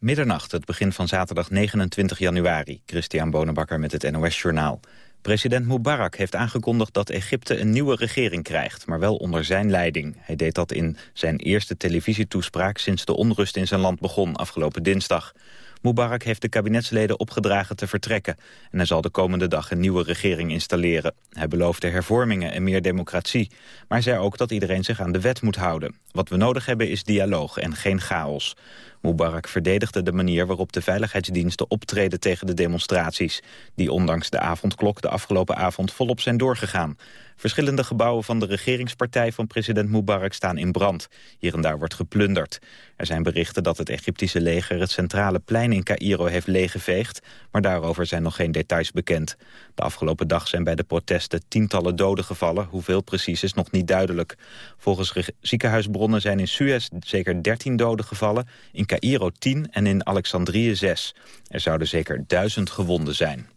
Middernacht, het begin van zaterdag 29 januari. Christian Bonenbakker met het NOS Journaal. President Mubarak heeft aangekondigd dat Egypte een nieuwe regering krijgt, maar wel onder zijn leiding. Hij deed dat in zijn eerste televisietoespraak sinds de onrust in zijn land begon afgelopen dinsdag. Mubarak heeft de kabinetsleden opgedragen te vertrekken... en hij zal de komende dag een nieuwe regering installeren. Hij beloofde hervormingen en meer democratie... maar zei ook dat iedereen zich aan de wet moet houden. Wat we nodig hebben is dialoog en geen chaos. Mubarak verdedigde de manier waarop de veiligheidsdiensten optreden tegen de demonstraties... die ondanks de avondklok de afgelopen avond volop zijn doorgegaan. Verschillende gebouwen van de regeringspartij van president Mubarak staan in brand. Hier en daar wordt geplunderd. Er zijn berichten dat het Egyptische leger het centrale plein in Cairo heeft leeggeveegd, maar daarover zijn nog geen details bekend. De afgelopen dag zijn bij de protesten tientallen doden gevallen. Hoeveel precies is nog niet duidelijk. Volgens ziekenhuisbronnen zijn in Suez zeker 13 doden gevallen, in Cairo 10 en in Alexandrië 6. Er zouden zeker duizend gewonden zijn.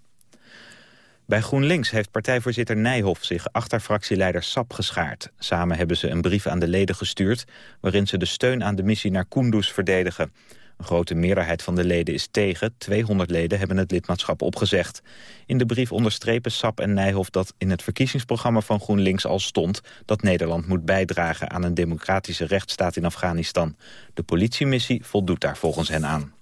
Bij GroenLinks heeft partijvoorzitter Nijhoff zich achter fractieleider Sap geschaard. Samen hebben ze een brief aan de leden gestuurd... waarin ze de steun aan de missie naar Kunduz verdedigen. Een grote meerderheid van de leden is tegen. 200 leden hebben het lidmaatschap opgezegd. In de brief onderstrepen Sap en Nijhoff dat in het verkiezingsprogramma van GroenLinks al stond... dat Nederland moet bijdragen aan een democratische rechtsstaat in Afghanistan. De politiemissie voldoet daar volgens hen aan.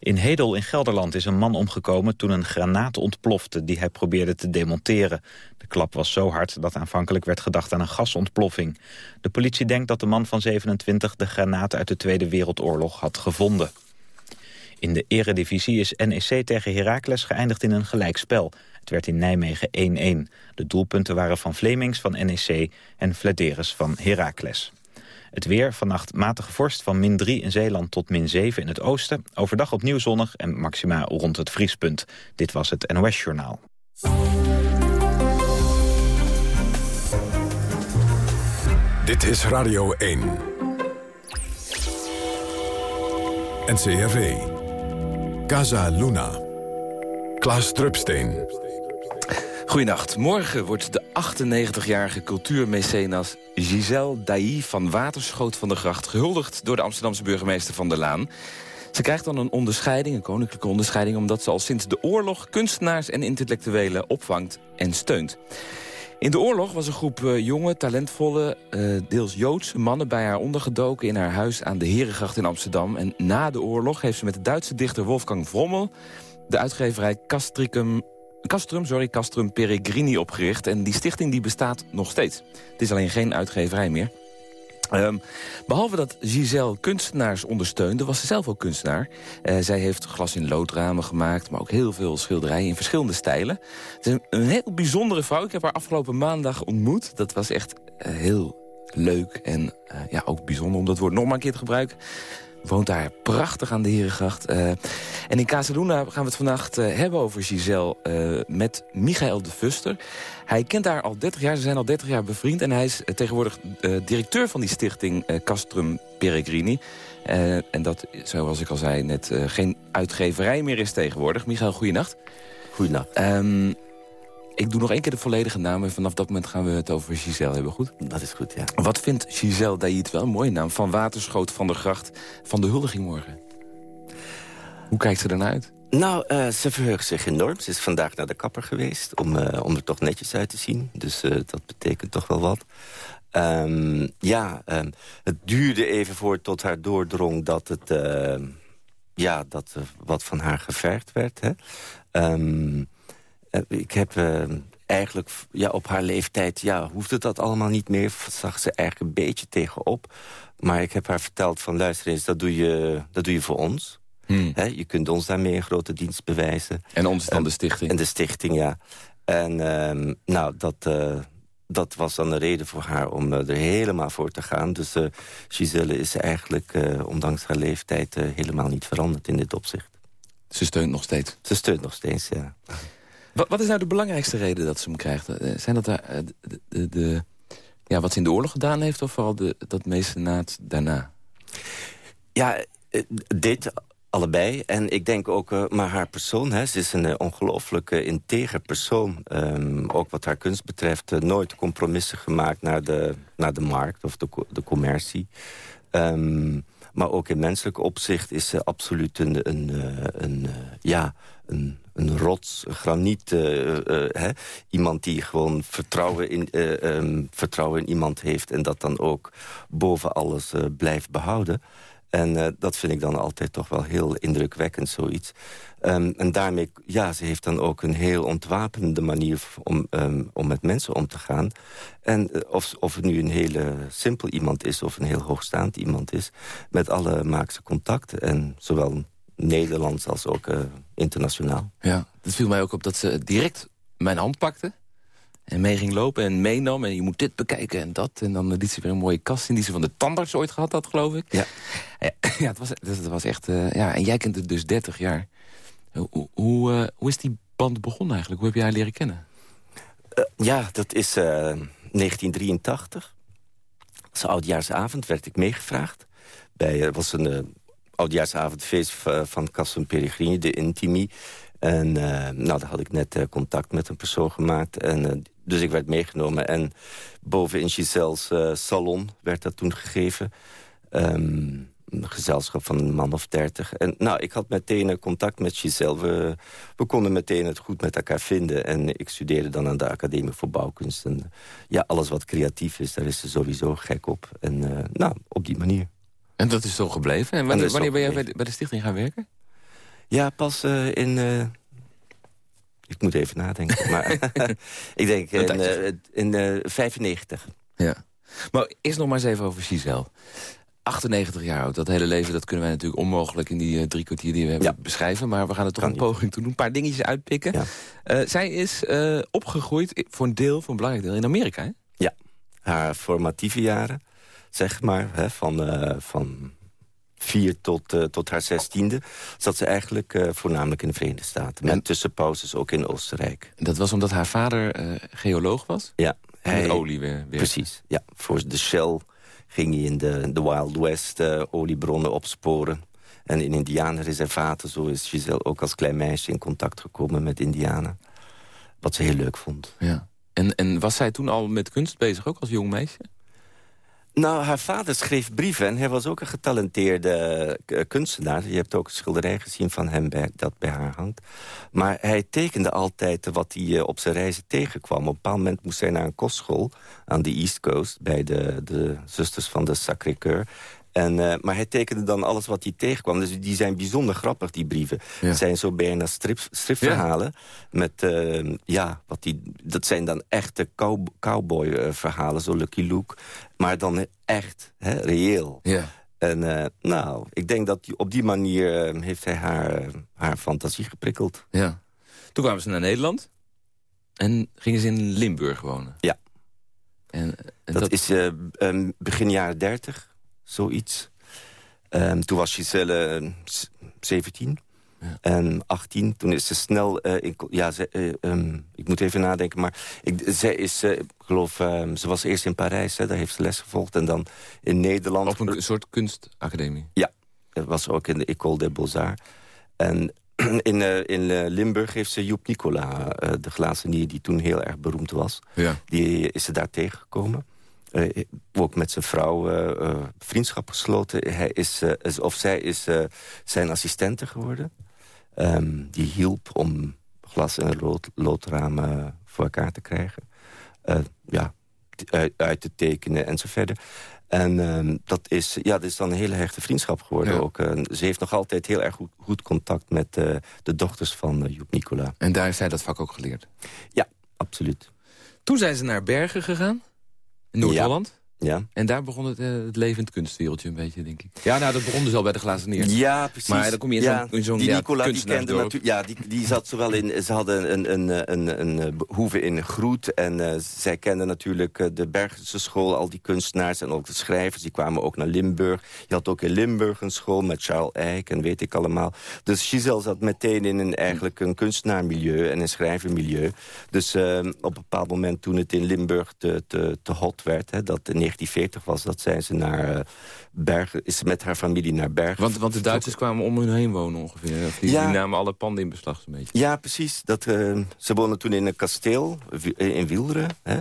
In Hedel in Gelderland is een man omgekomen toen een granaat ontplofte die hij probeerde te demonteren. De klap was zo hard dat aanvankelijk werd gedacht aan een gasontploffing. De politie denkt dat de man van 27 de granaat uit de Tweede Wereldoorlog had gevonden. In de eredivisie is NEC tegen Heracles geëindigd in een gelijkspel. Het werd in Nijmegen 1-1. De doelpunten waren van Vlemings van NEC en Flederis van Heracles. Het weer, vannacht matige vorst van min 3 in Zeeland tot min 7 in het oosten. Overdag opnieuw zonnig en maxima rond het vriespunt. Dit was het NOS Journaal. Dit is Radio 1. NCRV. Casa Luna. Klaas Drupsteen. Goedenacht. Morgen wordt de 98-jarige cultuurmecenas Giselle Dailly van Waterschoot van de Gracht... gehuldigd door de Amsterdamse burgemeester Van der Laan. Ze krijgt dan een onderscheiding, een koninklijke onderscheiding... omdat ze al sinds de oorlog kunstenaars en intellectuelen opvangt en steunt. In de oorlog was een groep uh, jonge, talentvolle, uh, deels Joodse mannen... bij haar ondergedoken in haar huis aan de Herengracht in Amsterdam. En na de oorlog heeft ze met de Duitse dichter Wolfgang Vrommel... de uitgeverij Castricum Castrum, sorry, Castrum Peregrini opgericht. En die stichting die bestaat nog steeds. Het is alleen geen uitgeverij meer. Um, behalve dat Giselle kunstenaars ondersteunde, was ze zelf ook kunstenaar. Uh, zij heeft glas in loodramen gemaakt, maar ook heel veel schilderijen in verschillende stijlen. Het is een, heel bijzondere vrouw. Ik heb haar afgelopen maandag ontmoet. Dat was echt uh, heel leuk en uh, ja, ook bijzonder om dat woord nog maar een keer te gebruiken woont daar prachtig aan de Herengracht. Uh, en in Casaluna gaan we het vannacht uh, hebben over Giselle uh, met Michael de Fuster. Hij kent haar al 30 jaar, ze zijn al 30 jaar bevriend... en hij is tegenwoordig directeur van die stichting Castrum Peregrini. en dat, zoals ik al zei, net geen uitgeverij meer is tegenwoordig. Michael, goeienacht. Goeienacht. Um, ik doe nog één keer de volledige naam en vanaf dat moment gaan we het over Giselle hebben, goed? Dat is goed, ja. Wat vindt Giselle Daïd wel een mooie naam? Van Waterschoot van der Gracht van de huldiging morgen. Hoe kijkt ze ernaar uit? Nou, uh, ze verheugt zich enorm. Ze is vandaag naar de kapper geweest om, uh, om er toch netjes uit te zien. Dus uh, dat betekent toch wel wat. Um, ja, um, het duurde even voor tot haar doordrong dat het... Ehm, ja, dat wat van haar gevergd werd. Hè? Um, eh, ik heb uh, eigenlijk ja, op haar leeftijd... Ja, hoefde dat allemaal niet meer. Zag ze eigenlijk een beetje tegenop. Maar ik heb haar verteld van... luister eens, dat doe je, dat doe je voor ons. Hmm. je kunt ons daarmee een grote dienst bewijzen. En ons dan de stichting? En de stichting, ja. En uh, nou, dat, uh, dat was dan een reden voor haar om er helemaal voor te gaan. Dus Giselle is eigenlijk, ondanks haar leeftijd... helemaal niet veranderd in dit opzicht. Ze steunt nog steeds? Ze steunt nog steeds, ja. Wat, is nou de belangrijkste reden dat ze hem krijgt? Eh, zijn dat eh, de, de, ja, wat ze in de oorlog gedaan heeft... of vooral de, dat naad daarna? Ja, eh, dit allebei. En ik denk ook, maar haar persoon, hè, ze is een uh, ongelooflijk integer persoon. Um, ook wat haar kunst betreft, nooit compromissen gemaakt naar de, naar de markt of de, de commercie. Um, Maar ook in menselijk opzicht is ze absoluut een, een, een, ja, een, een rots, een graniet. hè? Iemand die gewoon vertrouwen in, um, vertrouwen in iemand heeft... en dat dan ook boven alles blijft behouden. En uh, dat vind ik dan altijd toch wel heel indrukwekkend, zoiets. Um, en daarmee, ja, ze heeft dan ook een heel ontwapenende manier... om, um, om met mensen om te gaan. En uh, of, of het nu een hele simpel iemand is... of een heel hoogstaand iemand is... met alle maakt ze contact. En zowel Nederlands als ook uh, internationaal. Ja, het viel mij ook op dat ze direct mijn hand pakte... En mee ging lopen en meenam. En je moet dit bekijken en dat. En dan liet ze weer een mooie kast in die ze van de tandarts ooit gehad had, geloof ik. Ja, ja, het, was, het was echt... Uh, ja, en jij kent het dus 30 jaar. Hoe, hoe, uh, hoe is die band begonnen eigenlijk? Hoe heb jij haar leren kennen? Uh, ja, dat is 1983. Als oudjaarsavond werd ik meegevraagd. Bij, het was een oudjaarsavondfeest van Cassum Peregrini, de Intimi. En nou, daar had ik net contact met een persoon gemaakt. En dus ik werd meegenomen. En boven in Giselle's uh, salon werd dat toen gegeven. Um, een gezelschap van een man of dertig. En nou, ik had meteen contact met Giselle. We, we konden meteen het goed met elkaar vinden. En ik studeerde dan aan de Academie voor Bouwkunst. En ja, alles wat creatief is, daar is ze sowieso gek op. En uh, nou, op die manier. En dat is zo gebleven? En wanneer, wanneer ben jij bij de, bij de stichting gaan werken? Ja, pas uh, in ik moet even nadenken. maar ik denk in, uh, in uh, 95. Ja. Maar eerst nog maar eens even over Giselle. 98 jaar oud. Dat hele leven dat kunnen wij natuurlijk onmogelijk in die uh, drie kwartier die we hebben beschrijven. Maar we gaan er toch een poging toe doen. Een paar dingetjes uitpikken. Ja. Uh, zij is uh, opgegroeid voor een deel, voor een belangrijk deel, in Amerika. Hè? Ja, haar formatieve jaren, zeg maar, hè, van, van vier tot, uh, tot haar zestiende... zat ze eigenlijk uh, voornamelijk in de Verenigde Staten. Met en... tussenpauzes ook in Oostenrijk. Dat was omdat haar vader uh, geoloog was? Ja. Hij, met olie weer, weer, Precies, ja. Voor de Shell ging hij in de, de Wild West oliebronnen opsporen. En in indianenreservaten, zo is Giselle ook als klein meisje... in contact gekomen met indianen. Wat ze heel leuk vond. Ja. En, en was zij toen al met kunst bezig, ook als jong meisje? Nou, haar vader schreef brieven en hij was ook een getalenteerde eh, kunstenaar. Je hebt ook schilderij gezien van hem bij, dat bij haar hangt. Maar hij tekende altijd wat hij eh, op zijn reizen tegenkwam. Op een bepaald moment moest hij naar een kostschool aan de East Coast... bij de, de zusters van de Sacré-Cœur. En, uh, maar hij tekende dan alles wat hij tegenkwam. Dus die zijn bijzonder grappig, die brieven. Het zijn zo bijna strip, stripverhalen. Ja. Met, uh, ja, wat die, dat zijn dan echte cow, cowboy-verhalen, zo Lucky Luke. Maar dan echt, hè, reëel. Ja. En uh, nou, ik denk dat op die manier heeft hij haar, haar fantasie geprikkeld. Ja. Toen kwamen ze naar Nederland. En gingen ze in Limburg wonen. Ja. En, en dat, dat, is begin jaren dertig zoiets. Um, toen was Giselle uh, 17 ja. en 18. Toen is ze snel... Uh, in, ja, ze, uh, um, ik moet even nadenken, maar ik, zij is, uh, ik geloof... Ze was eerst in Parijs, hè, daar heeft ze les gevolgd. En dan in Nederland... Op een soort kunstacademie? Ja, dat was ook in de École des Beaux-Arts. En in, in Limburg heeft ze Joep Nicola, de glazenier... die toen heel erg beroemd was. Ja. Die is ze daar tegengekomen. Uh, ook met zijn vrouw uh, uh, vriendschap gesloten. Hij is, of zij is zijn assistente geworden. Um, die hielp om glas- en lood, loodramen voor elkaar te krijgen. ja, uit, te tekenen en zo verder. En um, dat, is, ja, dat is dan een hele hechte vriendschap geworden ja. ook. ze heeft nog altijd heel erg goed, goed contact met de dochters van Joep Nicola. En daar is zij dat vak ook geleerd? Ja, absoluut. Toen zijn ze naar Bergen gegaan? Noord-Holland? Ja. En daar begon het, uh, het levend kunstwereldje een beetje, denk ik. Ja, nou, dat begon dus al bij de glazen neer. Ja, precies. Maar dan kom je in ja, zo'n zo Die Nicola, ja, die kende natuurlijk... Ja, die, die zat zowel in... Ze hadden een, een, een, een, een eh, hoeve in Groet. En uh, zij kenden natuurlijk uh, de Bergse school, al die kunstenaars en ook de schrijvers. Die kwamen ook naar Limburg. Je had ook in Limburg een school met Charles Eyck en weet ik allemaal. Dus Giselle zat meteen in een, eigenlijk een kunstenaarmilieu en een schrijvermilieu. Dus uh, op een bepaald moment toen het in Limburg te, te, te hot werd... Hè, dat in 1940 was, dat zijn ze naar uh, Bergen, is met haar familie naar Bergen. Want, want de Duitsers kwamen om hun heen wonen ongeveer. Of die, ja. die namen alle panden in beslag een beetje. Ja, precies. Dat, uh, ze woonden toen in een kasteel in Wilderen. Hè.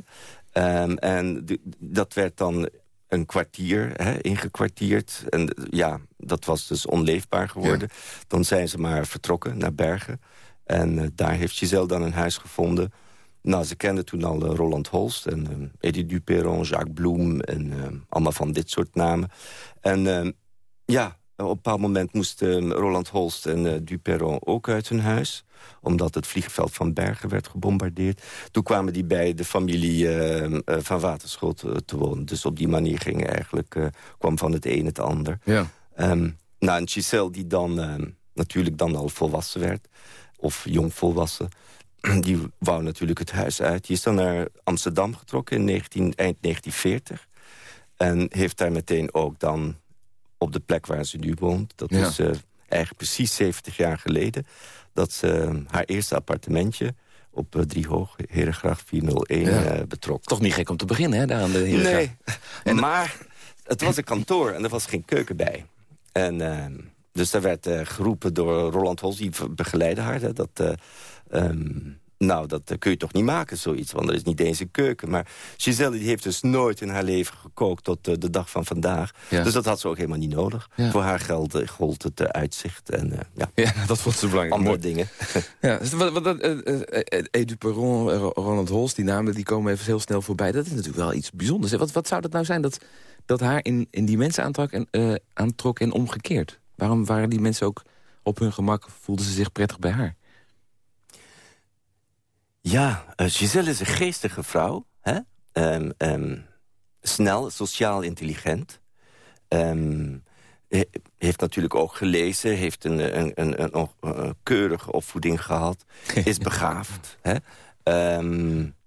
Um, en dat werd dan een kwartier hè, ingekwartierd. En ja, dat was dus onleefbaar geworden. Dan zijn ze maar vertrokken naar Bergen. En daar heeft Giselle dan een huis gevonden... Nou, ze kenden toen al Roland Holst en uh, Edith Duperron, Jacques Bloem... en allemaal van dit soort namen. En ja, op een bepaald moment moesten Roland Holst en uh, Duperron ook uit hun huis. Omdat het vliegveld van Bergen werd gebombardeerd. Toen kwamen die bij de familie uh, van Waterschot te wonen. Dus op die manier ging eigenlijk, kwam van het een het ander. Ja. Um, nou, en Giselle die dan ehm, natuurlijk dan al volwassen werd. Of jong volwassen. Die wou natuurlijk het huis uit. Die is dan naar Amsterdam getrokken in 19, eind 1940. En heeft daar meteen ook dan op de plek waar ze nu woont. Dat is uh, eigenlijk precies 70 jaar geleden... dat ze eh, haar eerste appartementje op uh, Driehoog, Herengracht 401, betrok. Toch niet gek om te beginnen, hè, daar aan de Herengracht. Nee, maar het was een kantoor en er was geen keuken bij. En, dus daar werd geroepen door Roland Hols, die begeleidde haar... Hè, dat... Um, nou, dat kun je toch niet maken, zoiets, want er is niet eens een keuken. Maar Giselle die heeft dus nooit in haar leven gekookt tot de dag van vandaag. Dus dat had ze ook helemaal niet nodig. Voor haar geld gold het uh, uitzicht en ja. ja, dat vond ze belangrijk. Andere dingen. ja, dus wat, Edu Perron, Ronald Holst, die namen die komen even heel snel voorbij. Dat is natuurlijk wel iets bijzonders. Wat, wat zou dat nou zijn dat, dat haar in, in die mensen aantrok en, aantrok en omgekeerd? Waarom waren die mensen ook op hun gemak, voelden ze zich prettig bij haar? Ja, uh, Giselle is een geestige vrouw. Hè? Um, um, snel, sociaal intelligent. Um, heeft natuurlijk ook gelezen. Heeft een, een, een, een, een keurige opvoeding gehad. Is begaafd. hè?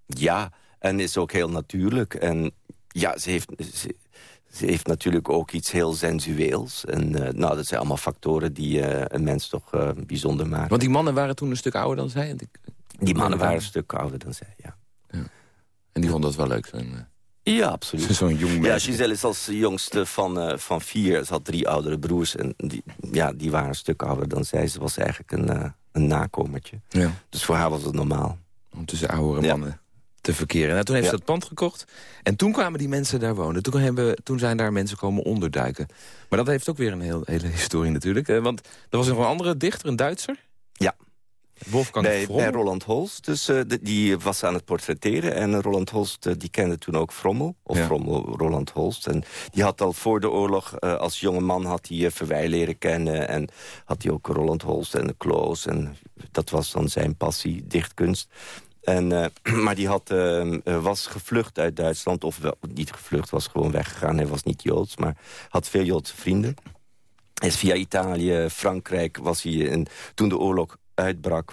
ja, en is ook heel natuurlijk. En ja, ze heeft... Ze, ze heeft natuurlijk ook iets heel sensueels. En uh, nou, dat zijn allemaal factoren die uh, een mens toch uh, bijzonder maken. Want die mannen waren toen een stuk ouder dan zij? Die mannen waren een stuk ouder dan zij, ja. ja. En die vonden dat wel leuk? Zijn. Ja, absoluut. Zo'n jong Ja, Giselle is als jongste van, van vier. Ze had drie oudere broers. En die, ja, die waren een stuk ouder dan zij. Ze was eigenlijk een, een nakomertje. Ja. Dus voor haar was het normaal. Tussen oudere mannen ja. Te verkeren. Nou, toen heeft ja. ze dat pand gekocht. En toen kwamen die mensen daar wonen. Toen, hebben, toen zijn daar mensen komen onderduiken. Maar dat heeft ook weer een heel, hele historie natuurlijk. Want er was nog een andere dichter, een Duitser. Ja. Wolfgang bij, bij Roland Holst. Dus uh, de, die was aan het portretteren. En Roland Holst uh, die kende toen ook Frommel. Of ja. Frommel, Roland Holst. En die had al voor de oorlog, uh, als jonge man, had hij Verwij leren kennen. En had hij ook Roland Holst en de Kloos. En dat was dan zijn passie, dichtkunst. En, maar die had, was gevlucht uit Duitsland. Of wel, niet gevlucht, was gewoon weggegaan. Hij was niet Joods, maar had veel Joodse vrienden. Is via Italië, Frankrijk was hij... In, toen de oorlog uitbrak,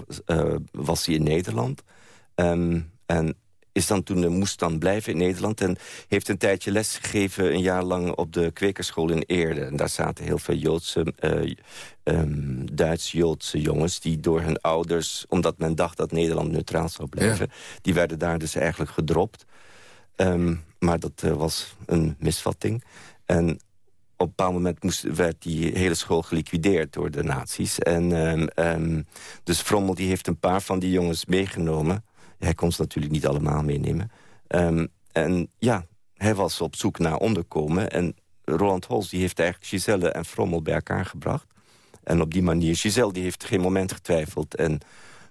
was hij in Nederland. Um, en is dan toen, moest dan blijven in Nederland. En heeft een tijdje lesgegeven, een jaar lang op de kwekerschool in Eerde. En daar zaten heel veel Joodse, uh, um, Duits-Joodse jongens... die door hun ouders, omdat men dacht dat Nederland neutraal zou blijven... Ja. die werden daar dus eigenlijk gedropt. Um, maar dat uh, was een misvatting. En op een bepaald moment moest, werd die hele school geliquideerd door de nazi's. En um, um, dus Frommel die heeft een paar van die jongens meegenomen. Hij kon ze natuurlijk niet allemaal meenemen. Um, en ja, hij was op zoek naar onderkomen. En Roland Hols die heeft eigenlijk Giselle en Frommel bij elkaar gebracht. En op die manier, Giselle die heeft geen moment getwijfeld. En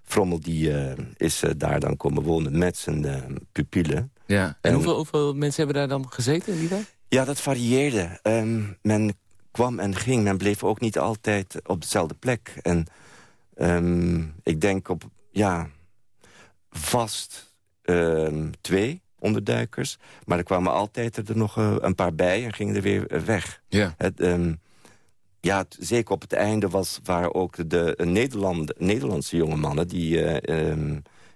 Frommel die uh, is uh, daar dan komen wonen met zijn uh, pupillen. Ja. En, en hoeveel, hoeveel, mensen hebben daar dan gezeten in die tijd? Ja, dat varieerde. Um, men kwam en ging. Men bleef ook niet altijd op dezelfde plek. En um, ik denk op, ja, vast um, twee onderduikers. Maar er kwamen altijd er nog uh, een paar bij en gingen er weer uh, weg. Ja. Het, ja, het, zeker op het einde was, waren ook de Nederland, Nederlandse jonge mannen... die uh,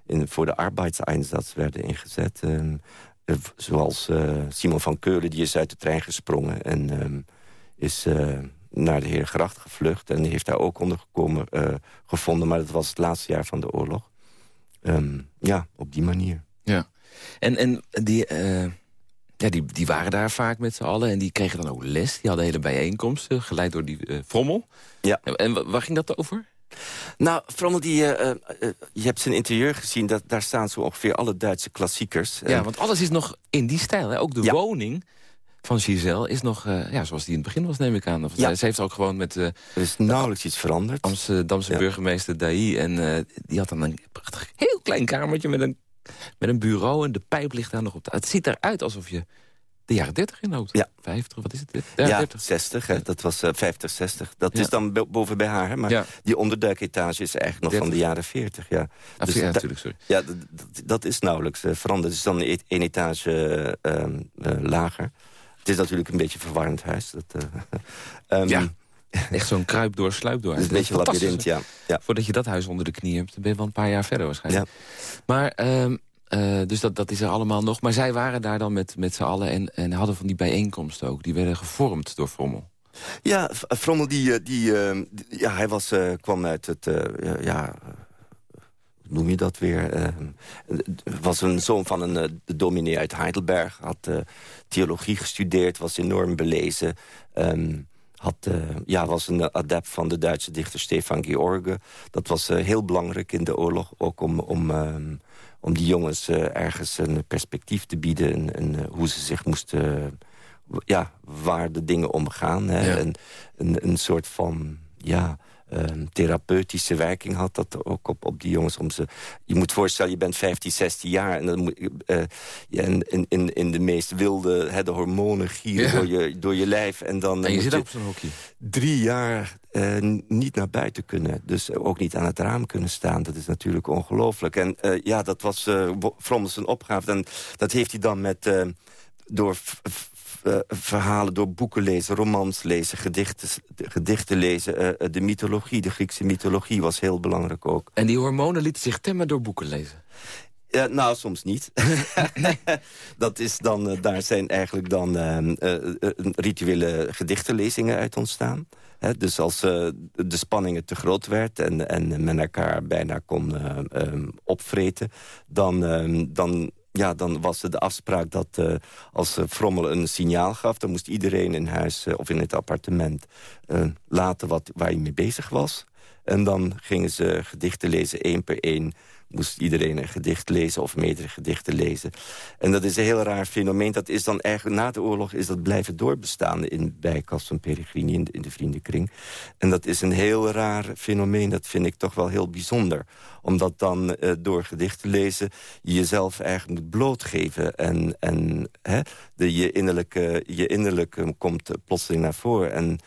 in, voor de arbeidseinsatz werden ingezet... Eh, zoals uh, Simon van Keulen, die is uit de trein gesprongen... en is naar de Heergracht gevlucht. En die heeft daar ook ondergekomen gevonden. Maar dat was het laatste jaar van de oorlog. Um, ja, op die manier. Ja. En, en die, ja, die, die waren daar vaak met z'n allen. En die kregen dan ook les. Die hadden hele bijeenkomsten, geleid door die Frommel. Ja. En waar ging dat over? Nou, Frommel, die, uh, uh, je hebt zijn interieur gezien. Dat, daar staan zo ongeveer alle Duitse klassiekers. Ja, want alles is nog in die stijl. Hè? Ook de ja. woning van Giselle is nog, uh, ja, zoals die in het begin was, neem ik aan. Of, ja. Ze heeft ook gewoon met... Uh, er is nauwelijks iets veranderd. Amsterdamse ja. burgemeester Daï. En uh, die had dan een prachtig heel klein kamertje met een, met een bureau. En de pijp ligt daar nog op. Het ziet eruit alsof je de jaren 30 inhoudt. Ja. 50, wat is het? Ja, 30. 60. Hè. Dat was uh, 50, 60. Dat ja. is dan boven bij haar. Hè. Maar ja. die onderduiketage is eigenlijk nog 30. van de jaren 40. Ja, ah, dus ja natuurlijk, sorry. Ja, dat, dat is nauwelijks uh, veranderd. Het is dan één etage uh, lager. Het is natuurlijk een beetje een verwarrend huis. Dat, um, ja. Echt zo'n kruip door, sluip door. Is een beetje labyrint, ja. ja. Voordat je dat huis onder de knie hebt, ben je wel een paar jaar verder waarschijnlijk. Ja. Maar um, uh, dus dat, dat is er allemaal nog. Maar zij waren daar dan met, met z'n allen en, en hadden van die bijeenkomsten ook. Die werden gevormd door Frommel. Ja, Frommel die, die, uh, ja, hij was, kwam uit het, ja, noem je dat weer? was een zoon van een de dominee uit Heidelberg. Had theologie gestudeerd, was enorm belezen. Um, had, ja, was een adept van de Duitse dichter Stefan George. Dat was heel belangrijk in de oorlog, ook om... om um, om die jongens uh, ergens een perspectief te bieden... en, en uh, hoe ze zich moesten... ja, waar de dingen om gaan. Hè? Ja. En, een, een soort van... ja um, therapeutische werking had dat ook op, op die jongens. Om ze, je moet voorstellen, je bent 15, 16 jaar... en, dan moet, uh, ja, in, in, in de meest wilde hè, de hormonen gieren ja. door, je, door je lijf. En, dan, en je zit op zo'n hokje. Drie jaar uh, niet naar buiten kunnen. Dus ook niet aan het raam kunnen staan. Dat is natuurlijk ongelooflijk. En uh, ja, dat was uh, Frommels een opgave. En dat heeft hij dan met... door uh, verhalen door boeken lezen, romans lezen, gedichten, gedichten lezen. Uh, de mythologie, de Griekse mythologie was heel belangrijk ook. En die hormonen lieten zich temmen door boeken lezen? Ja, nou, soms niet. dat is dan, daar zijn eigenlijk dan rituele gedichtenlezingen uit ontstaan. He, dus als de spanningen te groot werd en, en men elkaar bijna kon um, opvreten... dan, um, dan ja, dan was de afspraak dat uh, als uh, Frommel een signaal gaf... dan moest iedereen in huis uh, of in het appartement laten wat, waar hij mee bezig was. En dan gingen ze gedichten lezen, één per één moest iedereen een gedicht lezen of meerdere gedichten lezen. En dat is een heel raar fenomeen. Dat is dan eigenlijk na de oorlog is dat blijven doorbestaan in, bij van Peregrini in de, in de vriendenkring. En dat is een heel raar fenomeen. Dat vind ik toch wel heel bijzonder. Omdat dan uh, door gedichten lezen je jezelf eigenlijk moet blootgeven. En, en hè, de, je, innerlijke, je innerlijke komt plotseling naar voren. En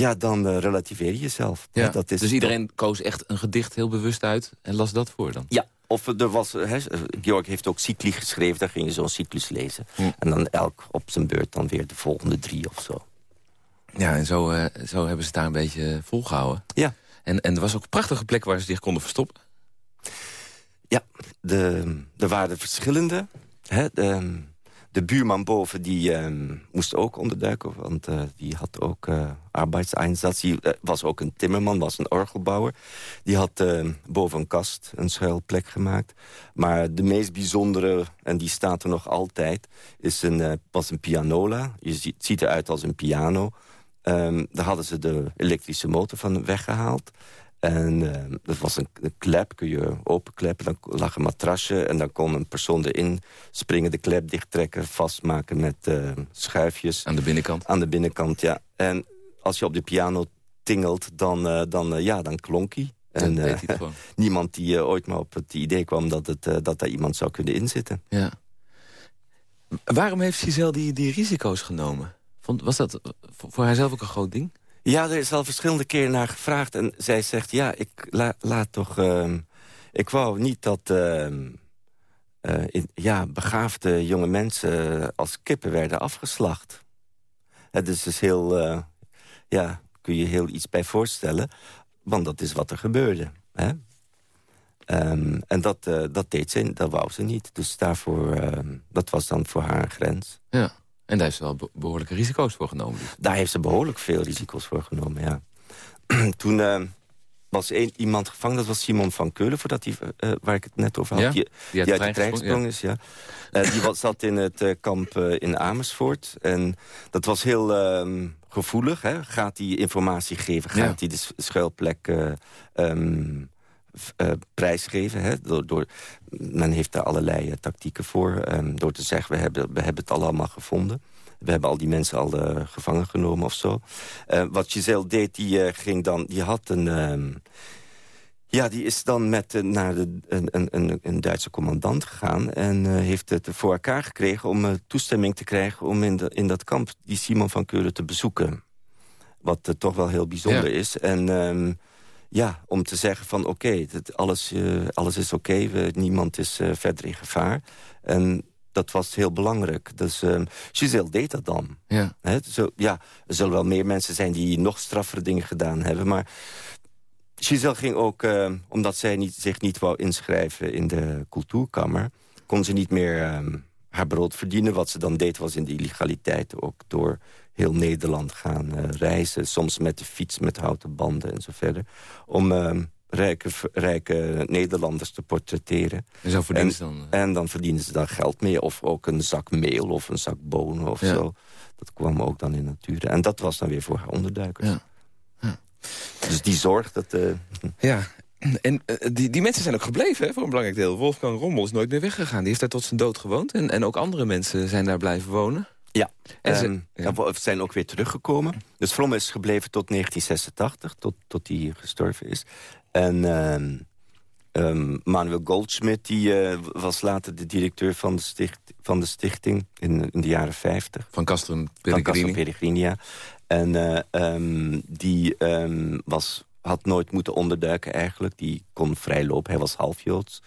ja, dan uh, relativeer je jezelf. Ja. Dat is dus iedereen koos echt een gedicht heel bewust uit en las dat voor dan? Ja, of er was, he, Georg heeft ook cycli geschreven, daar ging je zo'n cyclus lezen. Hm. En dan elk op zijn beurt dan weer de volgende drie of zo. Ja, en zo, uh, zo hebben ze het daar een beetje volgehouden. Ja. En, en er was ook een prachtige plek waar ze zich konden verstoppen. Ja, de, er waren verschillende. Hè, de, de buurman boven die uh, moest ook onderduiken, want uh, die had ook uh, arbeidseinsatz. Die was ook een timmerman, was een orgelbouwer. Die had boven een kast een schuilplek gemaakt. Maar de meest bijzondere, en die staat er nog altijd, is een, was een pianola. Je ziet, ziet eruit als een piano. Um, daar hadden ze de elektrische motor van weggehaald. En uh, dat was een, een, klep, kun je openkleppen. Dan lag een matrasje en dan kon een persoon erin springen... de klep dichttrekken, vastmaken met uh, schuifjes. Aan de binnenkant? Aan de binnenkant, ja. En als je op de piano tingelt, dan, uh, dan, ja, dan klonk hij. En niemand die ooit maar op het idee kwam dat, het, dat daar iemand zou kunnen inzitten. Ja. Waarom heeft Giselle die, die risico's genomen? Vond, was dat voor haarzelf ook een groot ding? Ja, er is al verschillende keren naar gevraagd. En zij zegt, ja, ik la, laat toch... Uh, ik wou niet dat uh, in, ja, begaafde jonge mensen als kippen werden afgeslacht. Het is dus heel... Eh, ja, kun je heel iets bij voorstellen. Want dat is wat er gebeurde. Hè? Um, en dat, dat deed ze, dat wou ze niet. Dus daarvoor, dat was dan voor haar een grens. Ja. En daar heeft ze wel behoorlijke risico's voor genomen. Dus. Daar heeft ze behoorlijk veel risico's voor genomen, ja. Toen uh, was iemand gevangen, dat was Simon van Keulen... Voordat die, uh, waar ik het net over had, ja? die, die, uit de trein is. Ja. Uh, die was, zat in het kamp in Amersfoort. En dat was heel ehm, gevoelig. Hè? Gaat die informatie geven? Gaat hij ja. de schuilplek... Um, uh, prijsgeven. Hè? Door, door, men heeft daar allerlei uh, tactieken voor. Um, door te zeggen, we hebben, we hebben het allemaal gevonden. We hebben al die mensen al gevangen genomen of zo. wat Giselle deed, die ging dan... Die had een... Ehm, ja, die is dan met, naar de, een, een, een Duitse commandant gegaan... en heeft het voor elkaar gekregen om toestemming te krijgen... om in, de, in dat kamp die Simon van Keulen te bezoeken. Wat toch wel heel bijzonder is. En ehm, ja, om te zeggen van oké, alles, uh, alles is oké, niemand is uh, verder in gevaar. En dat was heel belangrijk. Dus um, Giselle deed dat dan. Ja. zo, ja, er zullen wel meer mensen zijn die nog straffere dingen gedaan hebben, maar... Giselle ging ook, uh, omdat zij niet, zich niet wou inschrijven in de cultuurkamer... kon ze niet meer um, haar brood verdienen. Wat ze dan deed was in de illegaliteit ook door heel Nederland gaan uh, reizen. Soms met de fiets, met houten banden en zo verder. Om uh, rijke, rijke Nederlanders te portretteren. En zo verdienen ze dan? En dan verdienen ze daar geld mee. Of ook een zak meel of een zak bonen of zo. Dat kwam ook dan in natuur. En dat was dan weer voor haar onderduikers. Ja. ja. Dus die zorg dat... Uh, ja, en die, die mensen zijn ook gebleven hè, voor een belangrijk deel. Wolfgang Rommel is nooit meer weggegaan. Die heeft daar tot zijn dood gewoond. En, en ook andere mensen zijn daar blijven wonen. Ja, en ze, ehm, zijn ook weer teruggekomen. Dus Vroom is gebleven tot 1986, tot, tot hij gestorven is. En ehm, ehm, Manuel Goldschmidt die, uh, was later de directeur van de, sticht, van de stichting in, in de jaren 50. Van Castrum Peregrini. Van Castrum Peregrini, ja. En uh, die was, had nooit moeten onderduiken eigenlijk. Die kon vrij lopen, hij was half Joods.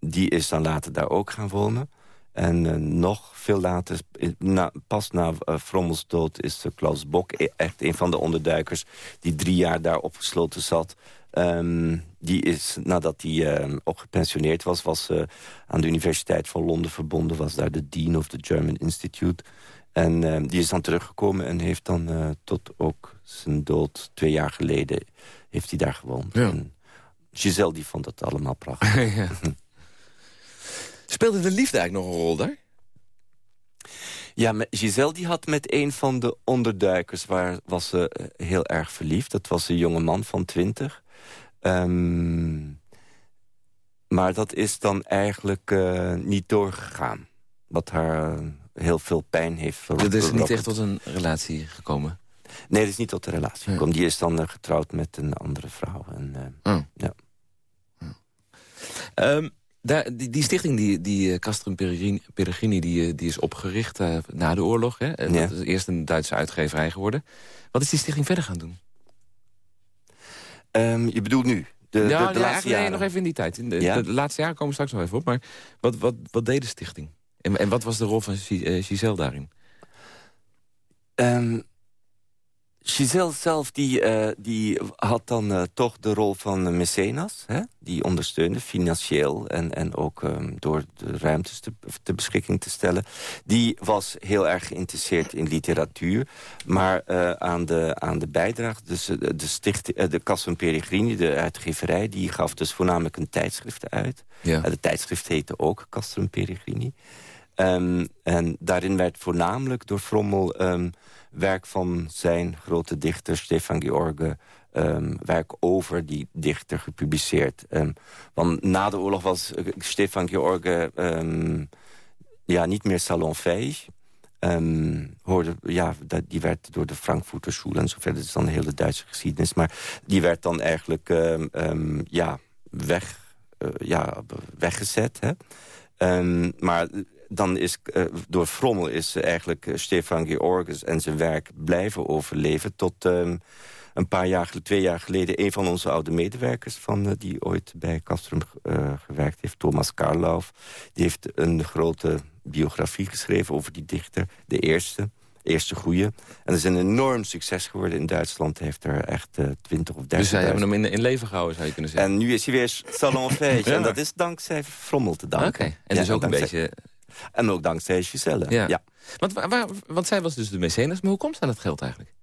die is dan later daar ook gaan wonen. En uh, nog veel later, na, pas na uh, Frommels dood... is Klaus Bok e-, echt een van de onderduikers... die drie jaar daar opgesloten zat. Um, die is, nadat hij uh, ook gepensioneerd was... was aan de Universiteit van Londen verbonden. Was daar de dean of the German Institute. En uh, die is dan teruggekomen en heeft dan tot ook zijn dood... twee jaar geleden heeft hij daar gewoond. Ja. En Giselle die vond dat allemaal prachtig. ja. Speelde de liefde eigenlijk nog een rol daar? Ja, Giselle die had met een van de onderduikers... waar was ze eh, heel erg verliefd. Dat was een jonge man van twintig. Ehm, maar dat is dan eigenlijk uh, niet doorgegaan. Wat haar heel veel pijn heeft veroorzaakt. Dat is niet echt tot een relatie gekomen? Nee, dat is niet tot een relatie gekomen. Die is dan uh, getrouwd met een andere vrouw. En, oh. ja. Um, daar, die, die, stichting, die, die uh, Castrum Peregrini, die, eh, die is opgericht uh, na de oorlog. Hè? En Dat is eerst een Duitse uitgeverij geworden. Wat is die stichting verder gaan doen? Um, je bedoelt nu? De, ja, de, de laatste jaren? nog even in die tijd. In de, ja? de, laatste jaren komen straks nog even op. Maar wat, wat, wat deed de stichting? En, en wat was de rol van Giselle daarin? Um, Giselle zelf die, uh, die had dan uh, toch de rol van mecenas. Hè? Die ondersteunde financieel en, en ook um, door de ruimtes te, te, beschikking te stellen. Die was heel erg geïnteresseerd in literatuur. Maar aan, de, aan de bijdrage, dus de, sticht, de Cassum Peregrini, de uitgeverij... die gaf dus voornamelijk een tijdschrift uit. Ja. de tijdschrift heette ook Castrum Peregrini. Um, en daarin werd voornamelijk door Frommel... Um, werk van zijn grote dichter Stefan George... Um, werk over die dichter gepubliceerd. Um, want na de oorlog was uh, Stefan George um, ja, niet meer salonfähig. hoorde, ja, die werd door de Frankfurter Schule en zo verder. Dat is dan de hele Duitse geschiedenis. Maar die werd dan eigenlijk ja, weg, uh, ja, weggezet. Hè? maar dan is uh, door Frommel is eigenlijk uh, Stefan Georges en zijn werk blijven overleven... tot um, een paar jaar, twee jaar geleden een van onze oude medewerkers... Van, uh, die ooit bij Castrum gewerkt heeft, Thomas Karlauf. Die heeft een grote biografie geschreven over die dichter, de eerste eerste goede. En dat is een enorm succes geworden in Duitsland. Hij heeft er echt uh, 20 of 30 Dus zij hebben hem in, in leven gehouden, zou je kunnen zeggen. En nu is hij weer ja. En dat is dankzij Frommel te danken. Oké, en dus ook een beetje en ook dankzij Giselle. Ja. Want, waar, want zij was dus de mecenas, maar hoe komt ze aan het geld eigenlijk?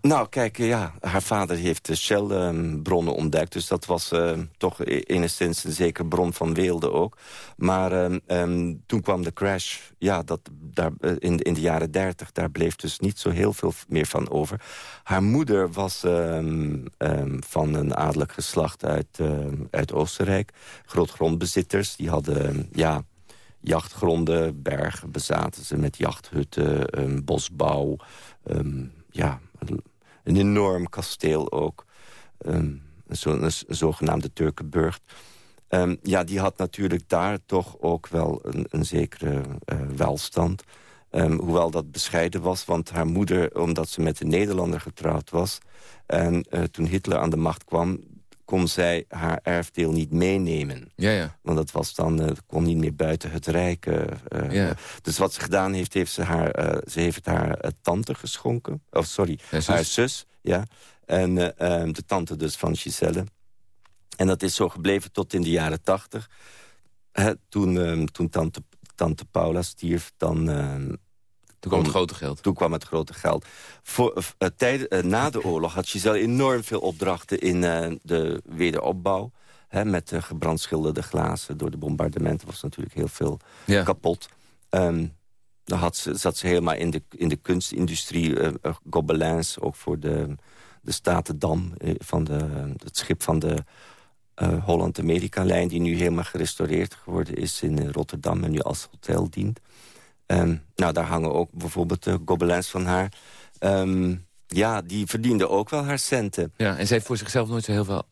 Nou, kijk, ja, haar vader heeft de Shell-bronnen ontdekt. Dus dat was uh, toch e-, enigszins een zekere bron van weelde ook. Maar um, toen kwam de crash, ja, dat, daar, uh, in, in de jaren dertig... daar bleef dus niet zo heel veel meer van over. Haar moeder was um, van een adellijk geslacht uit, uit Oostenrijk. Grootgrondbezitters, die hadden, ja jachtgronden, bergen bezaten ze met jachthutten, um, bosbouw. ja, een, enorm kasteel ook. een, zo, een, zogenaamde Turkenburg. ja, die had natuurlijk daar toch ook wel een, een zekere uh, welstand. hoewel dat bescheiden was, want haar moeder, omdat ze met een Nederlander getrouwd was... en uh, toen Hitler aan de macht kwam, kon zij haar erfdeel niet meenemen. Ja, ja. Want dat was dan, uh, kon niet meer buiten het rijk. Uh, ja. Dus wat ze gedaan heeft, heeft ze, haar, ze heeft haar tante geschonken. Of oh, sorry, haar zus. Ja. En de tante dus van Giselle. En dat is zo gebleven tot in de jaren tachtig. toen, ehm, toen tante, tante Paula stierf, dan ehm, toen kwam het grote geld. Toen kwam het grote geld. Voor, uh, tijden, uh, na de oorlog had Giselle enorm veel opdrachten in uh, de wederopbouw. Hè, met de gebrandschilderde glazen. Door de bombardementen was natuurlijk heel veel ja. kapot. Um, dan had ze, zat ze helemaal in de, in de kunstindustrie. gobelins, ook voor de, de Statendam. van de, het schip van de Holland-Amerika-lijn... die nu helemaal gerestaureerd geworden is in Rotterdam... en nu als hotel dient. Um, nou, daar hangen ook bijvoorbeeld de gobelins van haar. Um, ja, die verdiende ook wel haar centen. Ja, en ze heeft voor zichzelf nooit zo heel veel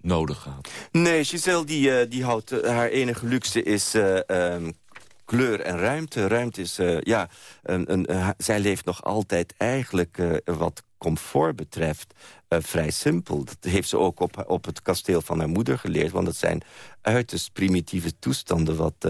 nodig gehad. Nee, Giselle die, uh, die houdt... Uh, haar enige luxe is uh, um, kleur en ruimte. Ruimte is, ja... Een, een, zij leeft nog altijd eigenlijk wat comfort betreft vrij simpel. Dat heeft ze ook op, op het kasteel van haar moeder geleerd. Want dat zijn uiterst primitieve toestanden wat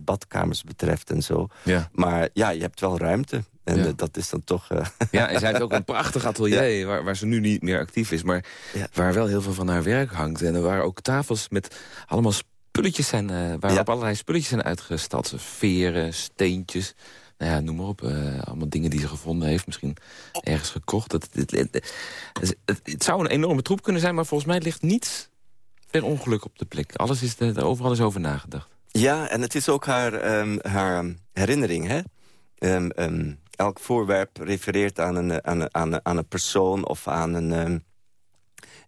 badkamers betreft en zo. Ja. Maar ja, je hebt wel ruimte. En dat is dan toch... Ja, en zij heeft ook een prachtig atelier waar, waar ze nu niet meer actief is. Maar waar wel heel veel van haar werk hangt. En waar ook tafels met allemaal spulletjes zijn... Uh, waarop allerlei spulletjes zijn uitgestald. Veren, steentjes nou ja, noem maar op. Uh, allemaal dingen die ze gevonden heeft. Misschien ergens gekocht. Dat, het, het, het, zou een enorme troep kunnen zijn, maar volgens mij ligt niets per ongeluk op de plek. Alles is er overal is over nagedacht. Ja, en het is ook haar, um, haar herinnering, hè? Um, um, elk voorwerp refereert aan een, aan, aan, aan een persoon of aan een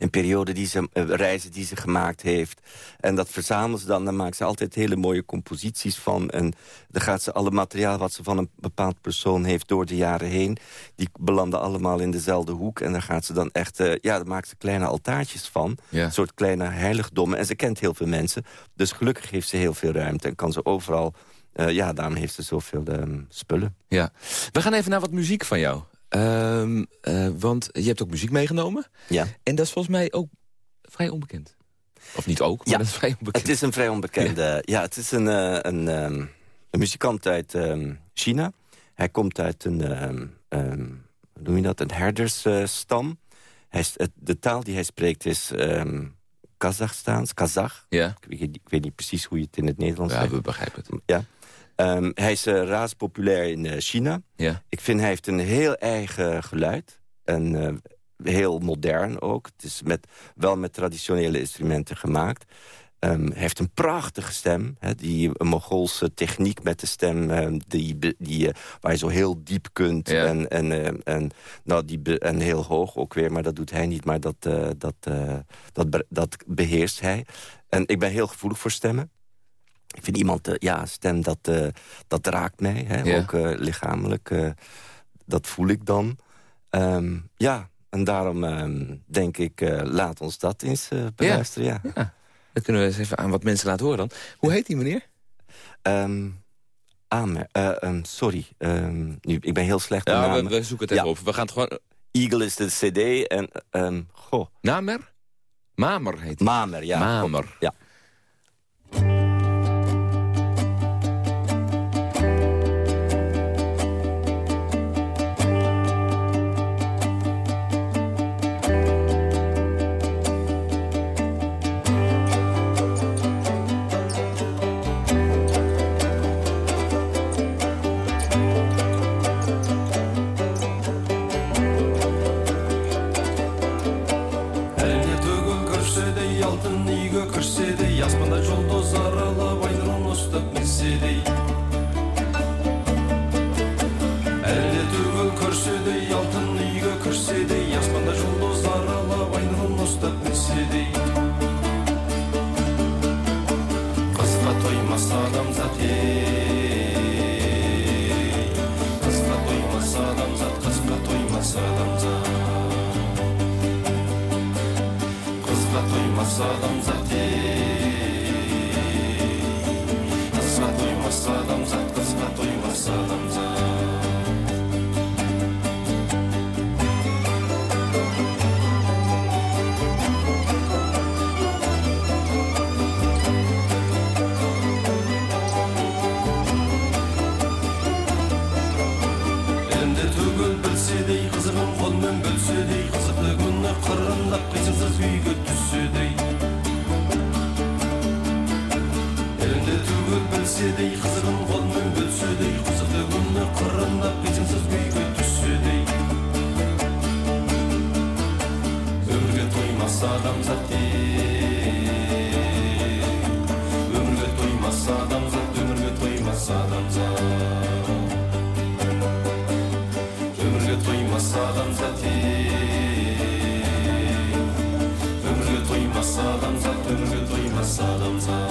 een periode die ze, uh, reizen die ze gemaakt heeft. En dat verzamelt ze dan. Dan maakt ze altijd hele mooie composities van. En dan gaat ze alle materiaal wat ze van een bepaald persoon heeft door de jaren heen. Die belanden allemaal in dezelfde hoek. En daar gaat ze dan echt, uh, ja, daar maakt ze kleine altaartjes van. Een soort kleine heiligdommen. En ze kent heel veel mensen. Dus gelukkig heeft ze heel veel ruimte. En kan ze overal... Uh, ja, daarom heeft ze zoveel um, spullen. Ja. We gaan even naar wat muziek van jou. Um, uh, want je hebt ook muziek meegenomen. Ja. En dat is volgens mij ook vrij onbekend. Of niet ook, maar ja, dat is vrij onbekend. Het is een vrij onbekende... Ja, ja het is een, uh, een, um, een, muzikant uit um, China. Hij komt uit een... hoe noem je dat? Een herdersstam. Hij, de taal die hij spreekt is... Kazachstaans, Kazach. Ja. Ik, weet, ik, weet, niet precies hoe je het in het Nederlands ja, zegt. Ja, we begrijpen het. Ja. Um, hij is uh, razend in uh, China. Ja. Ik vind hij heeft een heel eigen geluid. En uh, heel modern ook. Het is met, wel met traditionele instrumenten gemaakt. Um, hij heeft een prachtige stem. Hè, die Mongoolse techniek met de stem. Um, die, die, waar je zo heel diep kunt. Ja. En, en, en, nou, die en heel hoog ook weer. Maar dat doet hij niet. Maar dat, dat, dat, dat beheerst hij. En ik ben heel gevoelig voor stemmen. Ik vind iemand, uh, ja, stem, dat, uh, dat raakt mij. Hè? Ja. Ook uh, lichamelijk. dat voel ik dan. Um, ja, en daarom um, denk ik, laat ons dat eens beluisteren. Ja. Ja. ja. Dat kunnen we eens even aan wat mensen laten horen dan. Hoe heet die meneer? Um, Amer, sorry, nu, ik ben heel slecht ja, namen. We, we zoeken het even op. We gaan het gewoon... Eagle is de cd en, goh. Namer? Mamer heet hij. Mamer, ja. Mamer. Ja. тоймаса адамзат қызға тоймас адамзат қызға тоймас адамзат білседей қызығын қолмен бөлседей қызықты күні қырындап қисынсыз күйге түсседей түсседей қызығым қолмен бөлсөдей қызықты күні қырындап қисыңсыз күйге түсседей өмірге тоймас адамзат өмірге тоймас адамзат өмірге тоймас адамзат. Өмірге тоймас адамзат өмірге тоймас адамзат өмірге тоймас адамзат.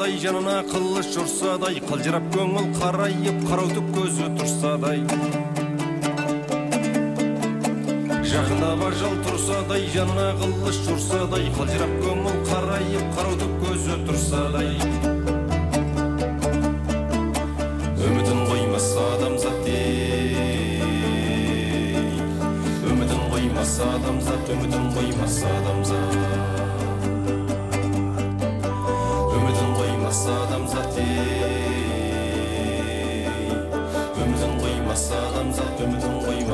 Тұрсадай жанына қылыш ұрсадай қылжырап көңіл қарайып қараутып көзі тұрсадай. Жақындап ажал тұрсадай жанына қылыш ұрсадай қылжырап көңіл қарайып қараутып көзі тұрсадай. Үмітін қоймас адамзат үмітін қоймас адамзат үмітін қоймас адамзат.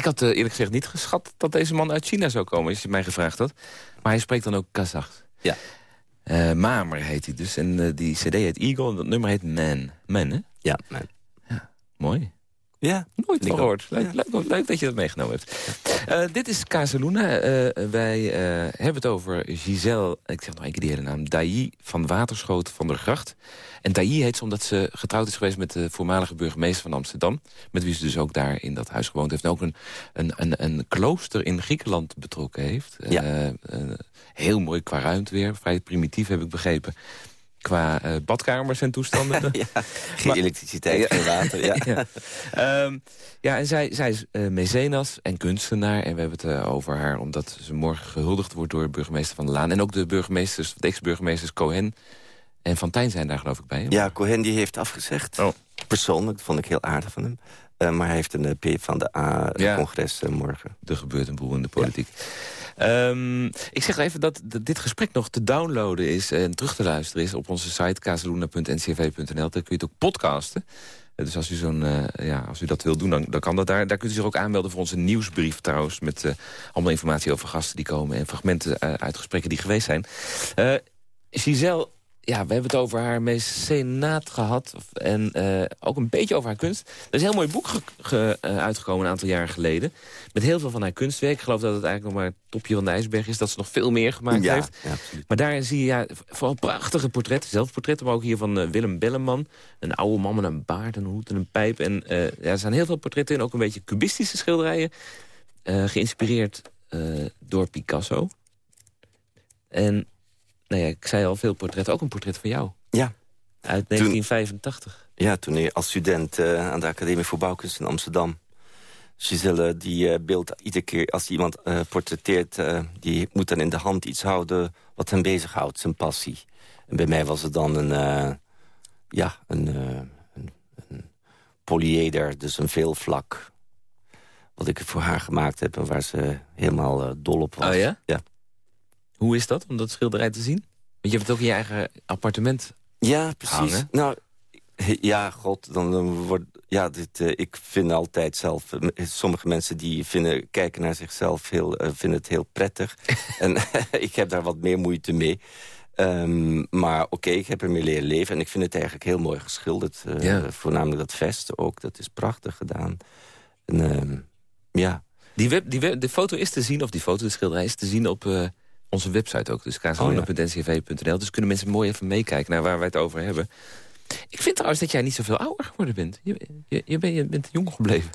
Ik had uh, eerlijk gezegd niet geschat dat deze man uit China zou komen, als je mij gevraagd had. Maar hij spreekt dan ook Kazachs. Ja. Uh, Mamer heet hij dus. En uh, die cd heet Eagle en dat nummer heet Man. Man, hè? Ja, Man. Ja, mooi. Ja. Nooit van gehoord. Leuk, ja. leuk, leuk, dat je dat meegenomen hebt. Uh, dit is Casaluna. Uh, wij uh, hebben het over Giselle, ik zeg nog één keer die hele naam... Dailly van Waterschoot van der Gracht. En Dailly heet ze omdat ze getrouwd is geweest met de voormalige burgemeester van Amsterdam. Met wie ze dus ook daar in dat huis gewoond heeft. En ook een, een, een, een klooster in Griekenland betrokken heeft. Ja. heel mooi qua ruimte weer. Vrij primitief heb ik begrepen qua uh, badkamers en toestanden. ja, geen maar, elektriciteit, geen water. Ja, ja. Um, ja en zij, zij is uh, mecenas en kunstenaar. En we hebben het uh, over haar omdat ze morgen gehuldigd wordt... door burgemeester van de Laan. En ook de burgemeesters, de ex-burgemeesters Cohen en Van Tijn zijn daar geloof ik bij. Hè? Ja, Cohen die heeft afgezegd. Oh. Persoonlijk, dat vond ik heel aardig van hem. Uh, maar hij heeft een P van de A-congres morgen. Er gebeurt een boel in de politiek. Ja. Um, ik zeg even dat dit gesprek nog te downloaden is en terug te luisteren is op onze site kazeluna.ncv.nl. Daar kun je het ook podcasten. Dus als u, zo'n, uh, ja, als u dat wil doen, dan, dan kan dat daar. Daar kunt u zich ook aanmelden voor onze nieuwsbrief trouwens... met uh, allemaal informatie over gasten die komen... en fragmenten uh, uit gesprekken die geweest zijn. Giselle ja, we hebben het over haar mecenaat gehad. En uh, ook een beetje over haar kunst. Er is een heel mooi boek uh, uitgekomen een aantal jaren geleden. Met heel veel van haar kunstwerk. Ik geloof dat het eigenlijk nog maar het topje van de ijsberg is. Dat ze nog veel meer gemaakt ja, heeft. Ja, maar daarin zie je ja, vooral prachtige portretten. Zelfportretten, maar ook hier van uh, Willem Belleman. Een oude man met een baard, een hoed en een pijp. En ja, er zijn heel veel portretten in. Ook een beetje cubistische schilderijen. geïnspireerd door Picasso. En nou ja, ik zei al, veel portretten. Ook een portret van jou. Ja. Uit 1985. Toen, ja, toen als student uh, aan de Academie voor Bouwkunst in Amsterdam... Giselle, die uh, beeld iedere keer als iemand uh, portretteert... die moet dan in de hand iets houden wat hem bezighoudt, zijn passie. En bij mij was het dan een, ja, een, een, een polyeder, dus een veelvlak wat ik voor haar gemaakt heb... en waar ze helemaal eh, dol op was. Oh ja? Ja. Hoe is dat om dat schilderij te zien? Want je hebt het ook in je eigen appartement. Ja, precies. Hangen. Nou, ja, god, dan, wordt... Ja, dit, eh, ik vind altijd zelf... eh, sommige mensen die vinden, kijken naar zichzelf heel, eh, vinden het heel prettig. en ik heb daar wat meer moeite mee. Ehm, maar oké, ik heb ermee leren leven. En ik vind het eigenlijk heel mooi geschilderd. Ja. Voornamelijk dat vest ook, dat is prachtig gedaan. En, ehm, ja, Die, web, die web, de foto is te zien, of die foto, de schilderij is te zien op onze website ook. Dus Oh, kazaluna.ncv.nl. Dus kunnen mensen mooi even meekijken naar waar wij het over hebben. Ik vind trouwens dat jij niet zoveel ouder geworden bent. Je, je, je, bent, je bent jong gebleven.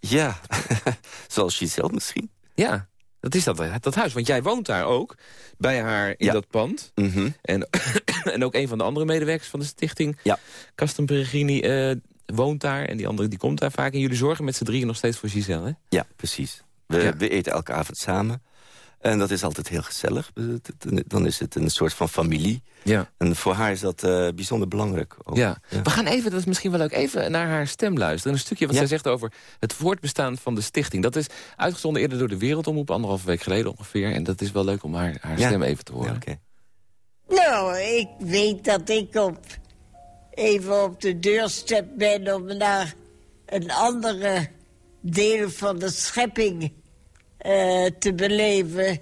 ja. zoals Giselle misschien. Ja, dat is dat, dat huis. Want jij woont daar ook, bij haar in Ja. dat pand. Mhm. En, en ook een van de andere medewerkers van de stichting, Ja. Custom Peregrini, eh, woont daar. En die andere die komt daar vaak. En jullie zorgen met z'n drieën nog steeds voor Giselle, hè? Ja, precies. We, Ja. we eten elke avond samen. En dat is altijd heel gezellig. Dan is het een soort van familie. Ja. En voor haar is dat eh, bijzonder belangrijk. ook. Ja. we gaan even, dat is misschien wel leuk, even naar haar stem luisteren. Een stukje wat Ja. zij zegt over het voortbestaan van de stichting. Dat is uitgezonden eerder door de Wereldomroep, anderhalve week geleden ongeveer. En dat is wel leuk om haar, haar Ja. stem even te Ja, horen. oké. Nou, ik weet dat ik op, even op de deurstep ben om naar een andere deel van de schepping eh, te beleven.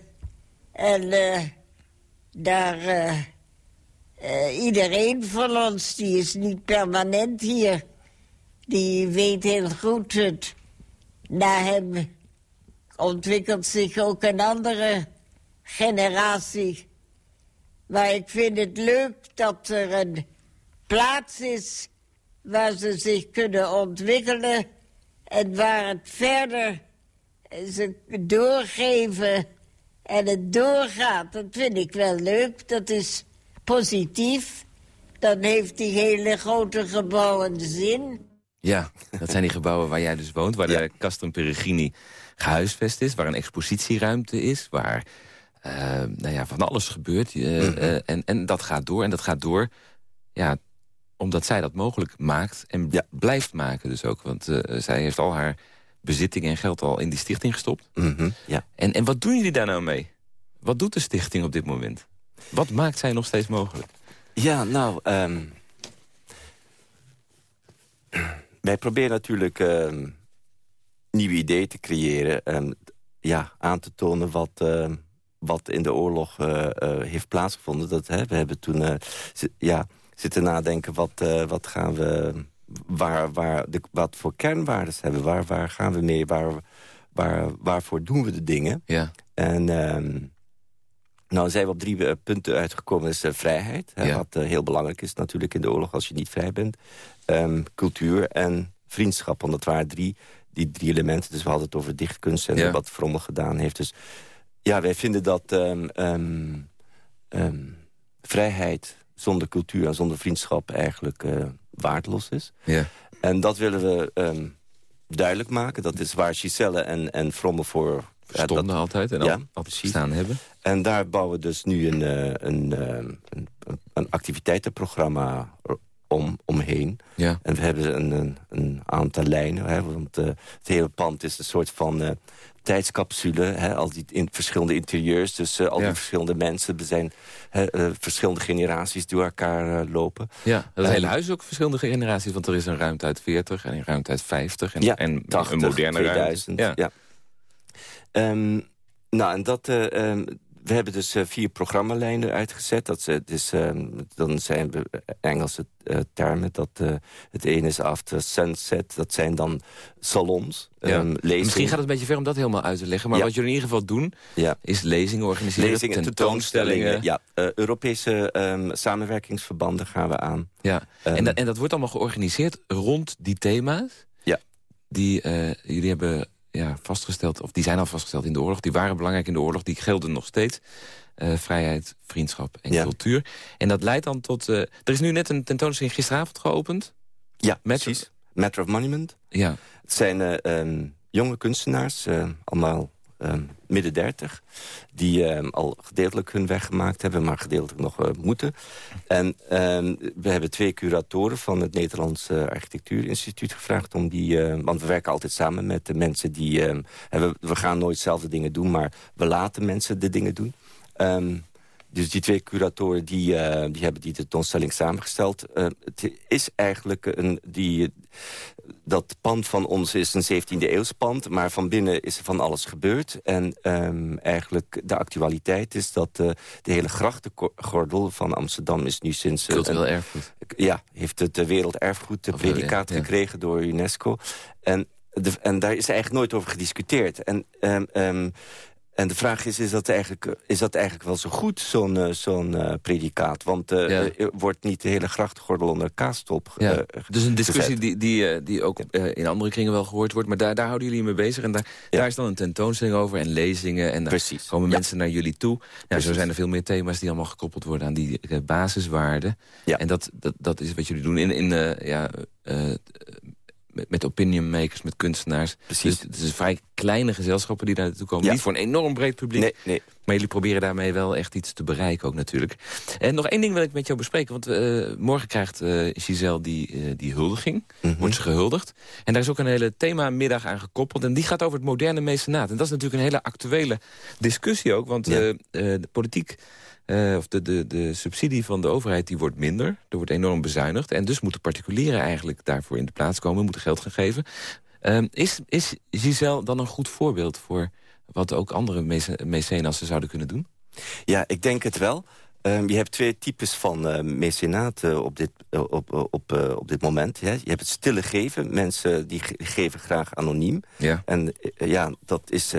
En eh, daar, eh, iedereen van ons, die is niet permanent hier. Die weet heel goed het. Na hem ontwikkelt zich ook een andere generatie. Maar ik vind het leuk dat er een plaats is waar ze zich kunnen ontwikkelen en waar het verder ze doorgeven en het doorgaat. Dat vind ik wel leuk, dat is positief. Dan heeft die hele grote gebouw een zin. Ja, dat zijn die gebouwen waar jij dus woont. Waar de Custom Peregrini gehuisvest is. Waar een expositieruimte is. Waar eh, nou ja, van alles gebeurt. eh, eh, en, en dat gaat door. En dat gaat door ja, omdat zij dat mogelijk maakt. En Ja. blijft maken dus ook. Want zij heeft al haar bezittingen en geld al in die stichting gestopt. Mhm, ja. En, en wat doen jullie daar nou mee? Wat doet de stichting op dit moment? Wat maakt zij nog steeds mogelijk? ja, nou... ehm, wij proberen natuurlijk ehm, nieuwe ideeën te creëren. ehm, ja, aan te tonen wat, ehm, wat in de oorlog eh, eh, heeft plaatsgevonden. Dat, hè, we hebben toen eh, ja, zitten nadenken... wat, wat gaan we... Waar, waar de, wat voor kernwaarden hebben? Waar, waar gaan we mee? Waar, waar, waarvoor doen we de dingen? Ja, En ehm, nou zijn we op drie eh, punten uitgekomen. Dat is eh, vrijheid, hè, wat eh, heel belangrijk is natuurlijk in de oorlog... als je niet vrij bent. Ehm, cultuur en vriendschap, want dat waren drie, die drie elementen. Dus we hadden het over dichtkunst en Ja. wat Frommel gedaan heeft. Dus ja, wij vinden dat ehm, vrijheid zonder cultuur en zonder vriendschap... eigenlijk eh, waardeloos is. ja. En dat willen we ehm, duidelijk maken. Dat is waar Giselle en, en Frommel voor... ja, dat- Stonden altijd en Ja, al, altijd staan hebben. en daar bouwen we dus nu een, eh, een, eh, een, een activiteitenprogramma om, omheen. Ja. En we hebben een, een, een aantal lijnen. Hè, want het hele pand is een soort van tijdscapsule. Hè, al die in, verschillende interieurs. Dus eh, al Ja. die verschillende mensen. Er zijn hè, eh, verschillende generaties die door elkaar eh, lopen. Ja, dat hele huis is ook verschillende generaties. Want er is een ruimte uit 40 en een ruimte uit 50. En, Ja, en 80, een moderne 2000. ruimte. Ja. Ehm, nou, en dat... eh, ehm, we hebben dus eh, vier programmalijnen uitgezet. Dat is, dus, ehm, dan zijn we eh, Engelse eh, termen. Dat, eh, het ene is after sunset. Dat zijn dan salons. Ja. ehm, lezingen. Misschien gaat het een beetje ver om dat helemaal uit te leggen. Maar Ja. wat jullie in ieder geval doen, Ja. is lezingen organiseren, Lezingen, tentoonstellingen. Ja, eh, Europese ehm, samenwerkingsverbanden gaan we aan. Ja. En, dat, en dat wordt allemaal georganiseerd rond die thema's. Ja. Die eh, jullie hebben ja, vastgesteld, of die zijn al vastgesteld in de oorlog. Die waren belangrijk in de oorlog, die gelden nog steeds. Eh, vrijheid, vriendschap en Ja. cultuur. En dat leidt dan tot... eh, er is nu net een tentoonstelling gisteravond geopend. Ja, Met- precies. Matter of Monument. Ja, Het zijn eh, ehm, jonge kunstenaars, allemaal midden dertig... die ehm, al gedeeltelijk hun weg gemaakt hebben... maar gedeeltelijk nog eh, moeten. En ehm, we hebben twee curatoren van het Nederlands Architectuurinstituut gevraagd... om die, want we werken altijd samen met de mensen die... ehm, hebben, we gaan nooit zelf dingen doen, maar we laten mensen de dingen doen... Ehm, dus die twee curatoren die, eh, die hebben die tentoonstelling samengesteld. Eh, het is eigenlijk een... Die, dat pand van ons is een 17e eeuws pand... maar van binnen is er van alles gebeurd. En ehm, eigenlijk de actualiteit is dat eh, de hele grachtengordel van Amsterdam... is nu sinds... Cultureel erfgoed. ja, heeft het werelderfgoed eh, predicaat ja. gekregen door UNESCO. En, de, en daar is eigenlijk nooit over gediscuteerd. En, ehm, ehm, en de vraag is, is dat eigenlijk, is dat eigenlijk wel zo goed, zo'n eh, zo'n eh, predicaat? Want eh, Ja. wordt niet de hele grachtgordel onder kaastop Ja. Dus een discussie gezet. die, die, die ook in andere kringen wel gehoord wordt. Maar daar, daar houden jullie mee bezig. En daar, Ja. daar is dan een tentoonstelling over en lezingen. En daar Precies. komen mensen naar jullie toe. Ja, zo zijn er veel meer thema's die allemaal gekoppeld worden aan die basiswaarden. Ja. En dat, dat, dat is wat jullie doen in, in ja, met, met opinion makers, met kunstenaars. Precies. Dus het is vrij kleine gezelschappen die daar naartoe komen. Ja. Niet voor een enorm breed publiek. Nee, nee. Maar jullie proberen daarmee wel echt iets te bereiken ook natuurlijk. En nog één ding wil ik met jou bespreken. Want eh, morgen krijgt eh, Giselle die, eh, die huldiging. Mhm. Wordt ze gehuldigd. En daar is ook een hele themamiddag aan gekoppeld. En die gaat over het moderne mecenaat. En dat is natuurlijk een hele actuele discussie ook. Want Ja. de politiek... of de, de, de subsidie van de overheid die wordt minder. Er wordt enorm bezuinigd. En dus moeten particulieren eigenlijk daarvoor in de plaats komen. Moeten geld gaan geven. Ehm, is, is Giselle dan een goed voorbeeld voor wat ook andere mece mecenassen zouden kunnen doen? Ja, ik denk het wel. Ehm, je hebt twee types van mecenaten op dit, eh, op, eh, op, op dit moment. Hè. Je hebt het stille geven. Mensen die ge- geven graag anoniem. Ja. En ja, dat is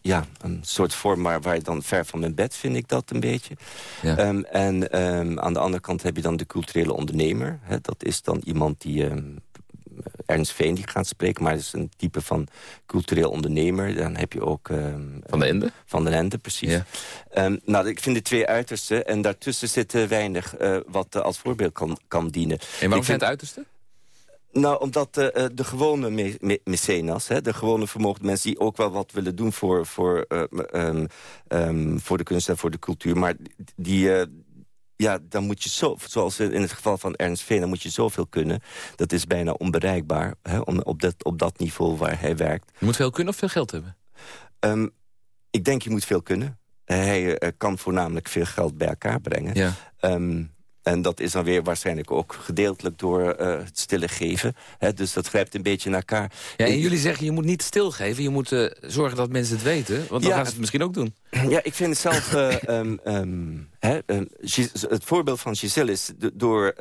ja, een soort vorm waar, waar je dan ver van mijn bed, vind ik dat een beetje. Ja. Ehm, en ehm, aan de andere kant heb je dan de culturele ondernemer. Hè. Dat is dan iemand die... Ernst Veen die gaat spreken, maar dat is een type van cultureel ondernemer. Dan heb je ook... ehm, Van de Ende? Van den Ende, precies. Ja. Ehm, nou, ik vind de twee uitersten. En daartussen zit eh, weinig eh, wat eh, als voorbeeld kan, kan dienen. En waarom Ik zijn het uiterste? Nou, omdat eh, eh, de gewone me me mecenas, hè, de gewone vermogen mensen... die ook wel wat willen doen voor, voor, eh, ehm, voor de kunst en voor de cultuur... maar die... ja, dan moet je zo, zoals in het geval van Ernst Veen, dan moet je zoveel kunnen. Dat is bijna onbereikbaar hè, om, op, dat, op dat niveau waar hij werkt. Je moet veel kunnen of veel geld hebben? Ehm, ik denk je moet veel kunnen. Hij eh, kan voornamelijk veel geld bij elkaar brengen. Ja. Ehm, en dat is dan weer waarschijnlijk ook gedeeltelijk door eh, het stille geven. Hè, dus dat grijpt een beetje naar elkaar. ja en jullie zeggen, je moet niet stilgeven. Je moet eh, zorgen dat mensen het weten. Want dan Ja. gaan ze het misschien ook doen. Ja, ik vind het zelf... eh, ehm, ehm, hè, ehm, het voorbeeld van Giselle is door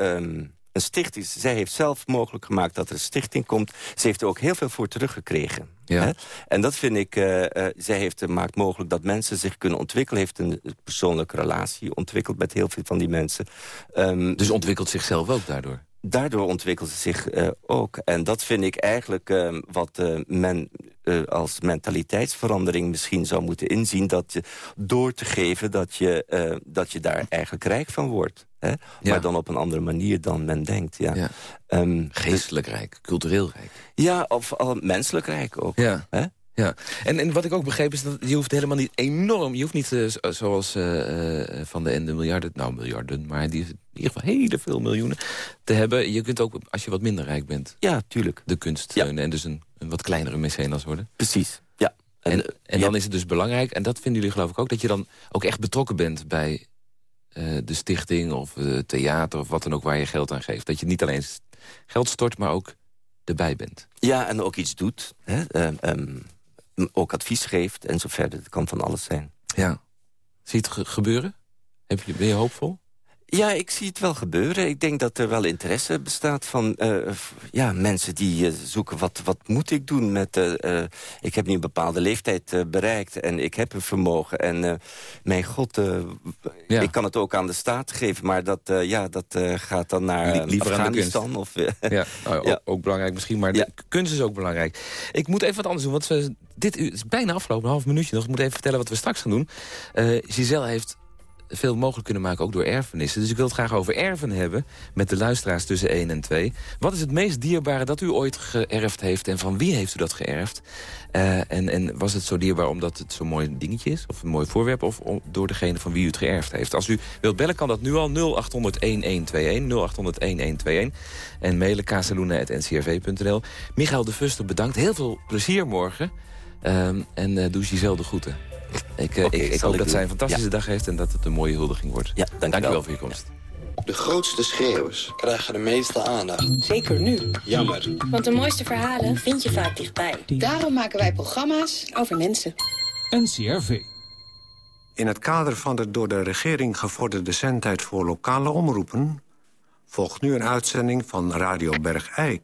een stichting... Zij heeft zelf mogelijk gemaakt dat er een stichting komt. Ze heeft er ook heel veel voor teruggekregen. Ja. Hè? En dat vind ik... eh, eh, zij heeft gemaakt mogelijk dat mensen zich kunnen ontwikkelen. Heeft een persoonlijke relatie ontwikkeld met heel veel van die mensen. Ehm, Dus ontwikkelt zichzelf ook daardoor. daardoor ontwikkelt ze zich eh, ook. En dat vind ik eigenlijk eh, wat eh, men eh, als mentaliteitsverandering misschien zou moeten inzien. Dat je door te geven dat je, eh, dat je daar eigenlijk rijk van wordt. Hè? Ja. Maar dan op een andere manier dan men denkt. Ja, Ja. Ehm, Geestelijk rijk, cultureel rijk. ja of al menselijk rijk ook. Ja. Hè? Ja, en, en wat ik ook begreep is dat je hoeft helemaal niet enorm... je hoeft niet eh, zo- zoals eh, Van de Ende miljarden... nou, miljarden, maar die in ieder geval hele veel miljoenen te hebben. Je kunt ook, als je wat minder rijk bent, Ja, tuurlijk. de kunst Ja. steunen... en dus een, een wat kleinere mecenas worden. Precies. Ja. En, en dan is het dus belangrijk, en dat vinden jullie geloof ik ook... dat je dan ook echt betrokken bent bij eh, de stichting of eh, theater... of wat dan ook waar je geld aan geeft. Dat je niet alleen geld stort, maar ook erbij bent. Ja, en ook iets doet. Hè? Ehm, ehm, ook advies geeft en zo verder. Het kan van alles zijn. Ja. Zie je het ge- gebeuren? Heb je, ben je hoopvol? Ja, ik zie het wel gebeuren. Ik denk dat er wel interesse bestaat van eh, ja, mensen die eh, zoeken... Wat, wat moet ik doen met... eh, ik heb nu een bepaalde leeftijd bereikt en ik heb een vermogen. En mijn god, Ja. ik kan het ook aan de staat geven... maar dat, ja, dat gaat dan naar Lie- liever Afghanistan. Of, Ja, nou, Ja. Ook, ook belangrijk misschien, maar Ja. de kunst is ook belangrijk. Ik moet even wat anders doen, want we, dit is bijna afgelopen, een half minuutje nog. Ik moet even vertellen wat we straks gaan doen. Giselle heeft veel mogelijk kunnen maken, ook door erfenissen. Dus ik wil het graag over erven hebben met de luisteraars tussen 1 en 2. Wat is het meest dierbare dat u ooit geërfd heeft en van wie heeft u dat geërfd? Uh, en, en was het zo dierbaar omdat het zo'n mooi dingetje is, of een mooi voorwerp... of door degene van wie u het geërfd heeft? Als u wilt bellen kan dat nu al 0800-1121, 0800-1121... en mailen casaluna.ncrv.nl. Michael de Fuster, bedankt. Heel veel plezier morgen. Um, en uh, doe Giselle de groeten. Ik, uh, okay, ik, ik hoop dat zij een fantastische ja. dag heeft en dat het een mooie huldiging wordt. Ja, dank, dank u wel voor je komst. De grootste schreeuwers krijgen de meeste aandacht. Zeker nu. Jammer. Want de mooiste verhalen vind je vaak dichtbij. Daarom maken wij programma's over mensen. NCRV. In het kader van de door de regering gevorderde zendtijd voor lokale omroepen... volgt nu een uitzending van Radio Bergijk.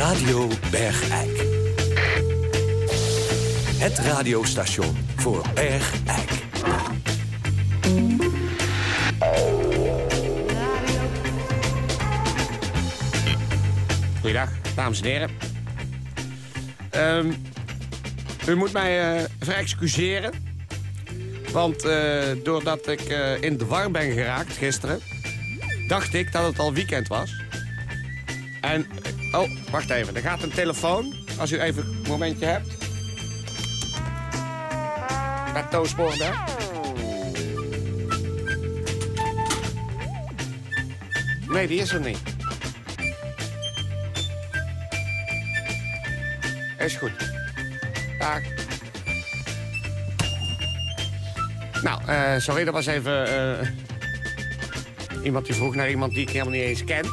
Radio Bergijk. Het radiostation voor Bergijk. Goeiedag, dames en heren. Um, u moet mij uh, verexcuseren. Want uh, doordat ik uh, in de war ben geraakt gisteren... dacht ik dat het al weekend was. En... Oh, wacht even. Er gaat een telefoon. Als u even een momentje hebt. Met toospoor, hè? Nee, die is er niet. Is goed. Dag. Nou, uh, sorry, dat was even... Uh, iemand die vroeg naar iemand die ik helemaal niet eens ken.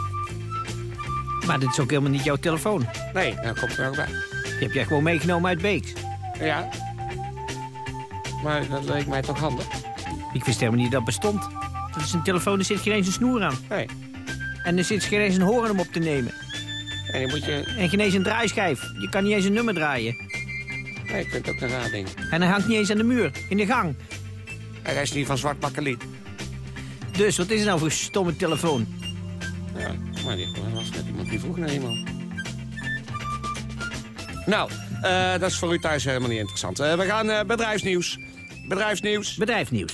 Maar dit is ook helemaal niet jouw telefoon. Nee, daar komt er ook bij. Die heb jij gewoon meegenomen uit Beeks. Ja. Maar dat leek mij toch handig. Ik wist helemaal niet dat dat bestond. Dat is een telefoon, er zit geen eens een snoer aan. Nee. En er zit geen eens een horen om op te nemen. En, je moet je... en geen eens een draaischijf. Je kan niet eens een nummer draaien. Nee, je kunt ook een raar ding. En hij hangt niet eens aan de muur, in de gang. Hij is niet van zwart bakkeliet. Dus, wat is het nou voor stomme telefoon? Maar die was net iemand die vroeg naar iemand. Nou, uh, dat is voor u thuis helemaal niet interessant. Uh, we gaan uh, bedrijfsnieuws. Bedrijfsnieuws. Bedrijfsnieuws.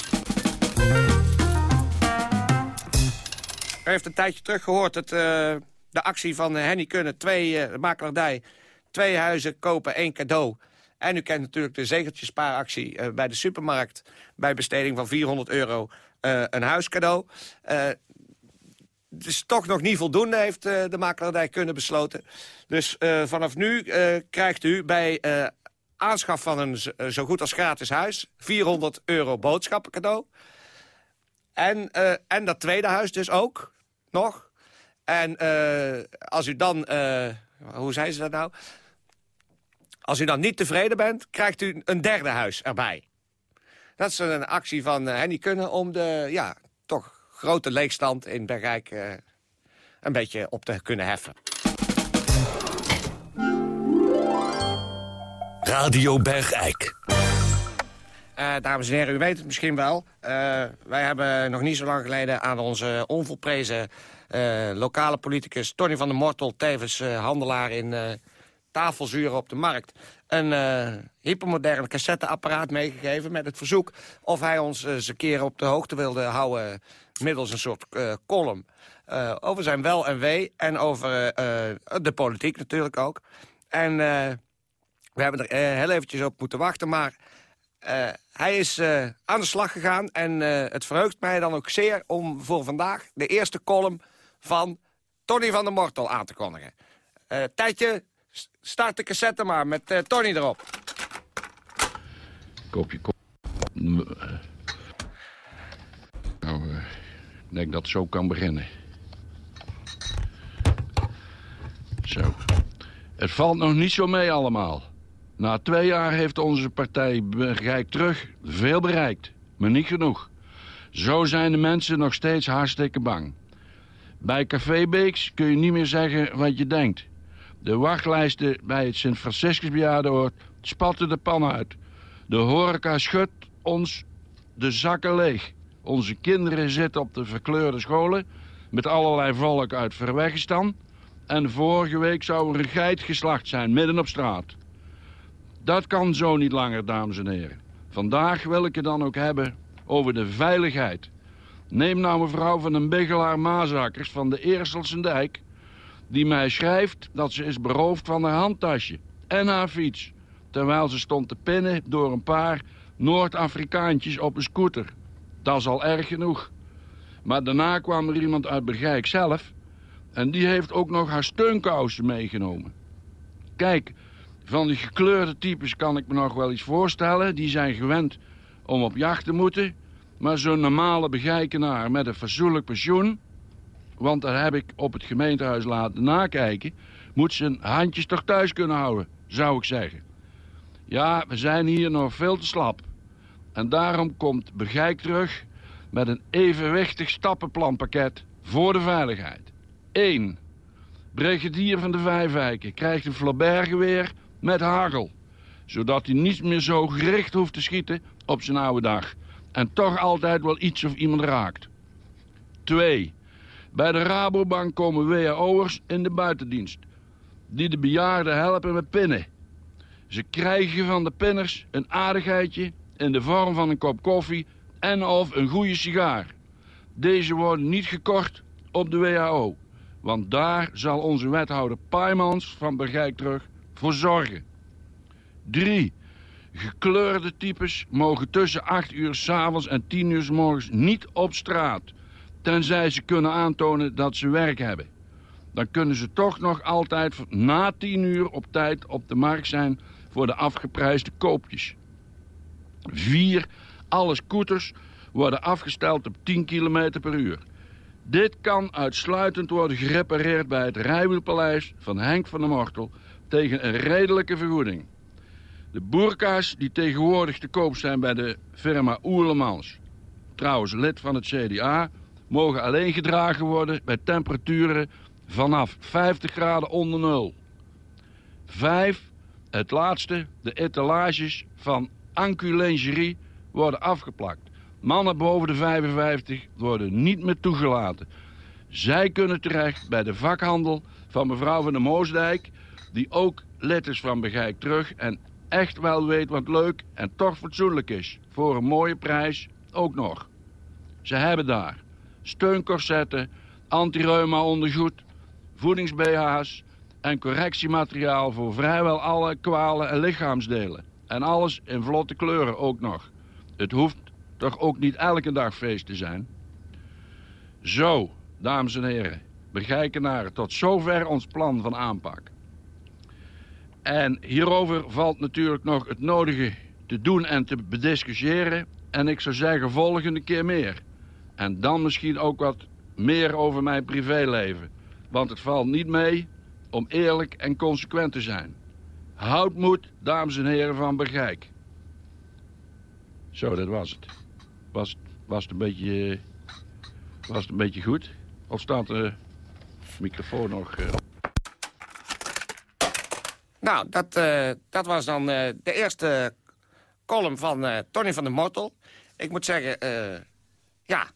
U heeft een tijdje terug gehoord dat de actie van Henny Kunne, twee uh, makelaardij, twee huizen kopen, één cadeau. En u kent natuurlijk de zegeltjespaaractie uh, bij de supermarkt... bij besteding van 400 euro uh, een huiscadeau. Is toch nog niet voldoende, heeft de makelaardij kunnen besloten. Dus vanaf nu krijgt u bij aanschaf van een zo goed als gratis huis... 400 euro boodschappencadeau. En, en dat tweede huis dus ook, nog... En als u dan, hoe zei ze dat nou? Als u dan niet tevreden bent, krijgt u een derde huis erbij. Dat is een actie van Henny Kunnen om de, ja, toch grote leegstand in Bergijk een beetje op te kunnen heffen. Radio Bergijk. Uh, dames en heren, u weet het misschien wel. Uh, wij hebben nog niet zo lang geleden aan onze onvolprezen uh, lokale politicus Tony van der Mortel... tevens handelaar in tafelzuren op de markt... een hypermodern cassetteapparaat meegegeven met het verzoek... of hij ons eens een keer op de hoogte wilde houden middels een soort column... over zijn wel en wee en over de politiek natuurlijk ook. En we hebben er heel eventjes op moeten wachten, maar... Hij is aan de slag gegaan en het verheugt mij dan ook zeer... om voor vandaag de eerste column van Tony van der Mortel aan te kondigen. Tijdje, start de cassette maar met Tony erop. Kopje kop. Nou, ik denk dat zo kan beginnen. Zo. Het valt nog niet zo mee allemaal. Na twee jaar heeft onze partij Bergijk terug veel bereikt, maar niet genoeg. Zo zijn de mensen nog steeds hartstikke bang. Bij Café Beeks kun je niet meer zeggen wat je denkt. De wachtlijsten bij het Sint-Franciscus bejaardenhoord spatten de pan uit. De horeca schudt ons de zakken leeg. Onze kinderen zitten op de verkleurde scholen... met allerlei volk uit Verwegistan... En vorige week zou er een geit geslacht zijn, midden op straat. Dat kan zo niet langer, dames en heren. Vandaag wil ik het dan ook hebben over de veiligheid. Neem nou mevrouw van den Bigelaar Maasakkers van de Eerselsendijk... die mij schrijft dat ze is beroofd van haar handtasje en haar fiets... terwijl ze stond te pinnen door een paar Noord-Afrikaantjes op een scooter. Dat is al erg genoeg. Maar daarna kwam er iemand uit Bergijk zelf... en die heeft ook nog haar steunkousen meegenomen. Kijk, van die gekleurde types kan ik me nog wel iets voorstellen. Die zijn gewend om op jacht te moeten. Maar zo'n normale begijkenaar met een fatsoenlijk pensioen... want daar heb ik op het gemeentehuis laten nakijken... moet zijn handjes toch thuis kunnen houden, zou ik zeggen. Ja, we zijn hier nog veel te slap. En daarom komt Begijk terug met een evenwichtig stappenplanpakket voor de veiligheid. 1. Brigadier van de Vijfwijken krijgt een Flaubert-geweer met hagel. Zodat hij niet meer zo gericht hoeft te schieten op zijn oude dag. En toch altijd wel iets of iemand raakt. 2. Bij de Rabobank komen WAO'ers in de buitendienst. Die de bejaarden helpen met pinnen. Ze krijgen van de pinners een aardigheidje in de vorm van een kop koffie en of een goede sigaar. Deze worden niet gekort op de WHO. Want daar zal onze wethouder Paimans van Bergijk terug voor zorgen. 3. Gekleurde types mogen tussen 8 uur s'avonds en 10 uur s morgens niet op straat. Tenzij ze kunnen aantonen dat ze werk hebben. Dan kunnen ze toch nog altijd na 10 uur op tijd op de markt zijn voor de afgeprijsde koopjes. 4. Alle scooters worden afgesteld op 10 km per uur. Dit kan uitsluitend worden gerepareerd bij het Rijwielpaleis van Henk van der Mortel tegen een redelijke vergoeding. De boerka's die tegenwoordig te koop zijn bij de firma Oerlemans, trouwens lid van het CDA, mogen alleen gedragen worden bij temperaturen vanaf 50 graden onder nul. 5. Het laatste, de etalages van Ancu Lingerie worden afgeplakt. Mannen boven de 55 worden niet meer toegelaten. Zij kunnen terecht bij de vakhandel van mevrouw van der Moosdijk... die ook lid is van Begijk Terug en echt wel weet wat leuk en toch fatsoenlijk is. Voor een mooie prijs ook nog. Ze hebben daar steuncorsetten, antireuma ondergoed, voedings-BH's... en correctiemateriaal voor vrijwel alle kwalen en lichaamsdelen. En alles in vlotte kleuren ook nog. Het hoeft toch ook niet elke dag feest te zijn? Zo, dames en heren, begijkenaren, tot zover ons plan van aanpak. En hierover valt natuurlijk nog het nodige te doen en te bediscussiëren. En ik zou zeggen, volgende keer meer. En dan misschien ook wat meer over mijn privéleven. Want het valt niet mee om eerlijk en consequent te zijn. Houd moed, dames en heren van Bergijk. Zo, dat was het. Was, was, het een beetje, was het een beetje goed? Of staat de microfoon nog... Uh... Nou, dat, uh, dat was dan de eerste column van Tony van der Mortel. Ik moet zeggen, ja,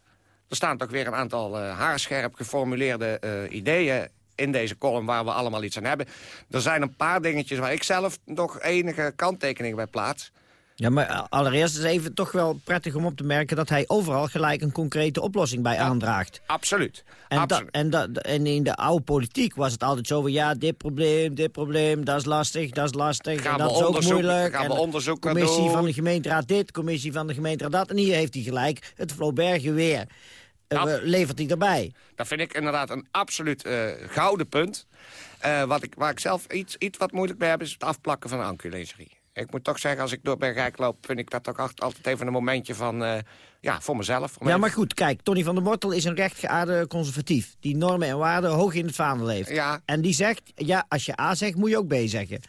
er staan toch weer een aantal haarscherp geformuleerde ideeën in deze column waar we allemaal iets aan hebben. Er zijn een paar dingetjes waar ik zelf nog enige kanttekeningen bij plaats. Ja, maar allereerst is even toch wel prettig om op te merken... dat hij overal gelijk een concrete oplossing bij aandraagt. Absoluut. En, absoluut. en, en in de oude politiek was het altijd zo van... ja, dit probleem, dit probleem, dat is lastig, dat is lastig... Gaan en dat we is ook moeilijk. Gaan we en onderzoeken commissie doen. van de gemeenteraad dit, commissie van de gemeenteraad dat. En hier heeft hij gelijk het Flaubert weer. Uh, levert hij erbij. Dat vind ik inderdaad een absoluut uh, gouden punt. Uh, wat ik, waar ik zelf iets, iets wat moeilijk mee heb... is het afplakken van anculingerie. Ik moet toch zeggen, als ik door Bergijk loop... vind ik dat toch altijd even een momentje van... Uh, ja, voor mezelf. Ja, even... maar goed, kijk, Tony van der Mortel is een rechtgeaarde conservatief... die normen en waarden hoog in het vaandel heeft. Ja. En die zegt, ja, als je A zegt, moet je ook B zeggen.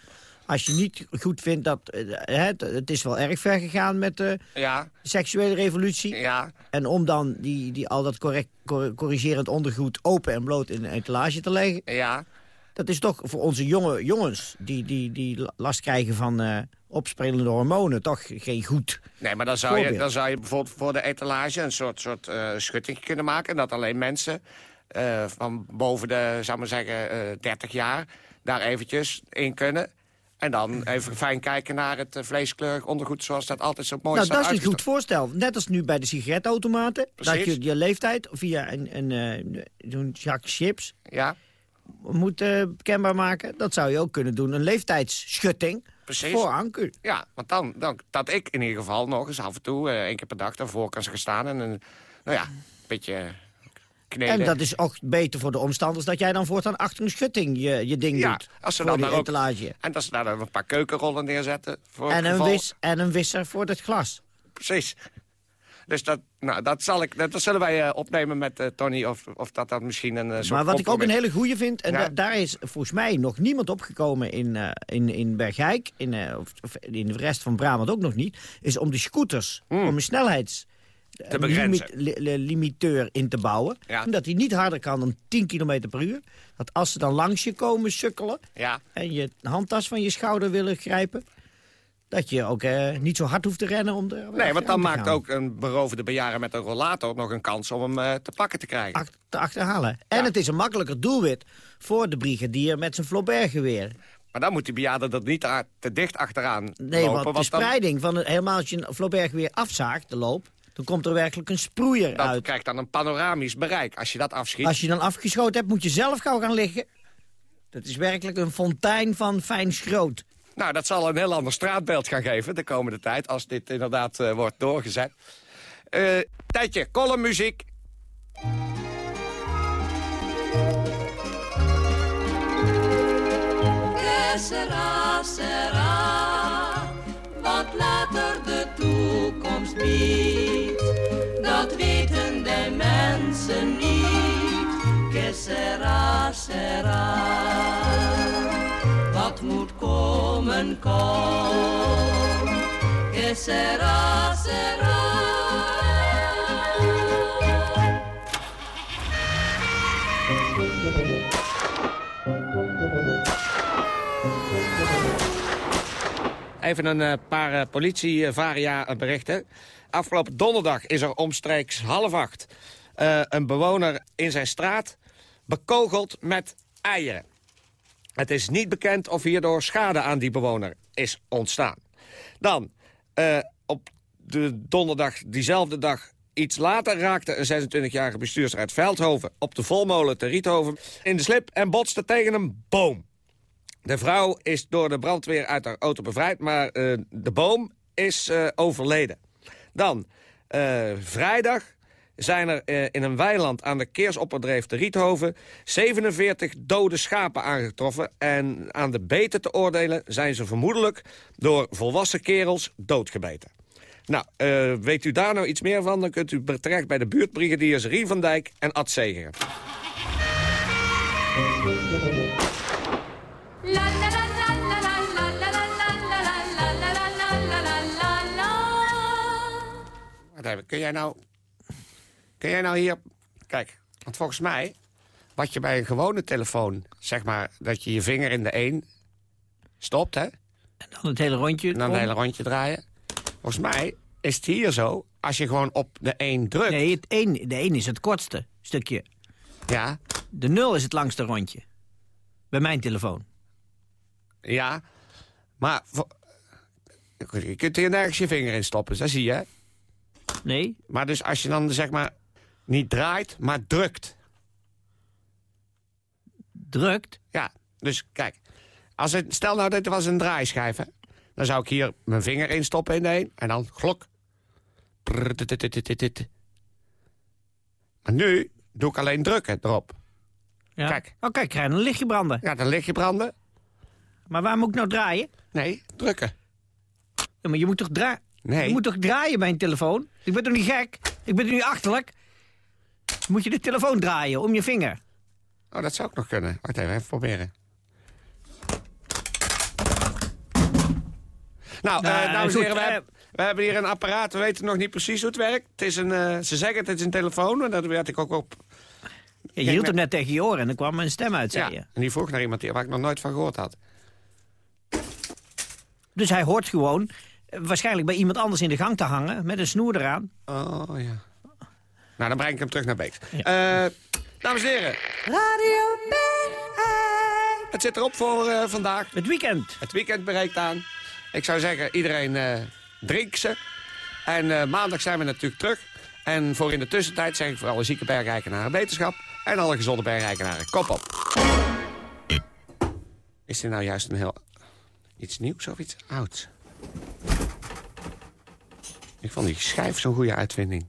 Als je niet goed vindt dat... Uh, het, het is wel erg ver gegaan met de ja. seksuele revolutie. Ja. En om dan die, die, al dat correct, cor corrigerend ondergoed open en bloot in een etalage te leggen... Ja. Dat is toch voor onze jonge jongens die, die, die last krijgen van uh, opspelende hormonen toch geen goed Nee, maar dan zou, je, dan zou je bijvoorbeeld voor de etalage een soort, soort uh, schutting kunnen maken... en dat alleen mensen eh, van boven de, zou maar zeggen, eh 30 jaar... daar eventjes in kunnen. En dan even fijn kijken naar het eh, vleeskleurig ondergoed... zoals dat altijd zo mooi Nou, staat dat is een goed voorstel. Net als nu bij de sigaretautomaten. Dat je je leeftijd via een, een, eh, zo'n zak chips Ja, moet eh, kenbaar maken. Dat zou je ook kunnen doen. Een leeftijdsschutting precies. voor Anku. Ja, want dan, dan dat ik in ieder geval nog eens af en toe... eh, één keer per dag daarvoor kan gaan staan en een, nou ja, een beetje kneden. En dat is ook beter voor de omstanders dat jij dan voortaan achter een schutting je, je ding Ja, doet. als ze voor dan die etalage. En dat ze daar dan een paar keukenrollen neerzetten. Voor En een, wis, en een wisser voor het glas. Precies. Dus dat, nou, dat, zal ik, dat, dat zullen wij eh, opnemen met eh, Tony, of, of dat dat misschien een soort Maar wat ik ook een hele goeie vind... en Ja. da- daar is volgens mij nog niemand opgekomen in, in, in Bergijk... In, of, of in de rest van Brabant ook nog niet... is om de scooters, om een snelheids... Te li- li- limiteur in te bouwen. Ja. En dat hij niet harder kan dan 10 km per uur. Dat als ze dan langs je komen sukkelen... Ja, en je handtas van je schouder willen grijpen... dat je ook eh, niet zo hard hoeft te rennen om er nee, want dan maakt gaan. ook een beroofde bejaarde met een rollator nog een kans om hem eh, te pakken te krijgen. Ach- te achterhalen. En het is een makkelijker doelwit voor de brigadier met zijn Flaubert-geweer. Maar dan moet die bejaarde er niet te dicht achteraan Nee, lopen. want de dan, spreiding van het, helemaal als je een Flaubert-geweer afzaagt, de loop... dan komt er werkelijk een sproeier dat uit. krijgt dan een panoramisch bereik. Als je dat afschiet, Als je dan afgeschoten hebt, moet je zelf gauw gaan liggen. Dat is werkelijk een fontein van fijn schroot. nou, dat zal een heel ander straatbeeld gaan geven de komende tijd... als dit inderdaad eh, wordt doorgezet. Eh tijdje, columnmuziek. Sera, sera, wat later de toekomst biedt, mensen niet. Wat moet komen, kom. Que. Even een eh, paar uh, politie-varia-berichten. Afgelopen donderdag is er omstreeks half acht... eh, een bewoner in zijn straat bekogeld met eieren. Het is niet bekend of hierdoor schade aan die bewoner is ontstaan. Dan, eh, op de donderdag, diezelfde dag... Iets later raakte een 26-jarige bestuurster uit Veldhoven... op de Volmolen te Riethoven in de slip en botste tegen een boom. De vrouw is door de brandweer uit haar auto bevrijd, maar eh, de boom is overleden. Dan, vrijdag zijn er eh, in een weiland aan de Keersopperdreef te Riethoven... 47 dode schapen aangetroffen. En aan de beten te oordelen zijn ze vermoedelijk door volwassen kerels doodgebeten. Nou, eh, weet u daar nou iets meer van, dan kunt u terecht bij de buurtbrigadiers Rie van Dijk en Ad Zegeren. Kun jij nou... Kun jij nou hier... Kijk, want volgens mij... Wat je bij een gewone telefoon, zeg maar... dat je je vinger in de een stopt, hè? En dan het hele rondje. En dan het hele rondje draaien. Volgens mij is het hier zo... als je gewoon op de 1 drukt... Nee, het één, de één is het kortste stukje. Ja, De nul is het langste rondje. Bij mijn telefoon. ja. Maar... Je kunt hier nergens je vinger in stoppen, dat zie je, hè? Nee? Maar dus als je dan, zeg maar... niet draait, maar drukt... Drukt? Ja, dus kijk. Als het, stel nou dat het was een draaischijf, hè? Dan zou ik hier mijn vinger in stoppen in de een. En dan glok. Maar nu doe ik alleen drukken erop. Ja. Kijk. Oh, kijk, krijg een lichtje branden. Ja, dan lig je branden. Maar waar moet ik nou draaien? Nee, drukken. Ja, maar je moet toch draaien? Nee. Je moet toch draaien bij een telefoon? Ik ben toch niet gek? Ik ben toch niet achterlijk? Moet je de telefoon draaien om je vinger? Oh, dat zou ook nog kunnen. Wacht even, even proberen. Nou, Nou, eh, dames en heren, we, eh, hebben- we hebben hier een apparaat. We weten nog niet precies hoe het werkt. Het is een, eh, ze zeggen het is een telefoon, en dat werd ik ook op. Ja, je hield hem net tegen je oren en er kwam een stem uit, zei Ja, je. en die vroeg naar iemand die- waar ik nog nooit van gehoord had. Dus hij hoort gewoon waarschijnlijk bij iemand anders in de gang te hangen... met een snoer eraan. Oh, ja. Nou, dan breng ik hem terug naar Beeks. Eh, Dames en heren, Radio Bergijk. het zit erop voor eh, vandaag. Het weekend. Het weekend bereikt aan. Ik zou zeggen, iedereen eh drink ze. En eh, maandag zijn we natuurlijk terug. En voor in de tussentijd zeg ik voor alle zieke bergrijkenaren wetenschap... en alle gezonde bergrijkenaren kop op. Is dit nou juist een heel... iets nieuws of iets ouds? Ik vond die schijf zo'n goede uitvinding.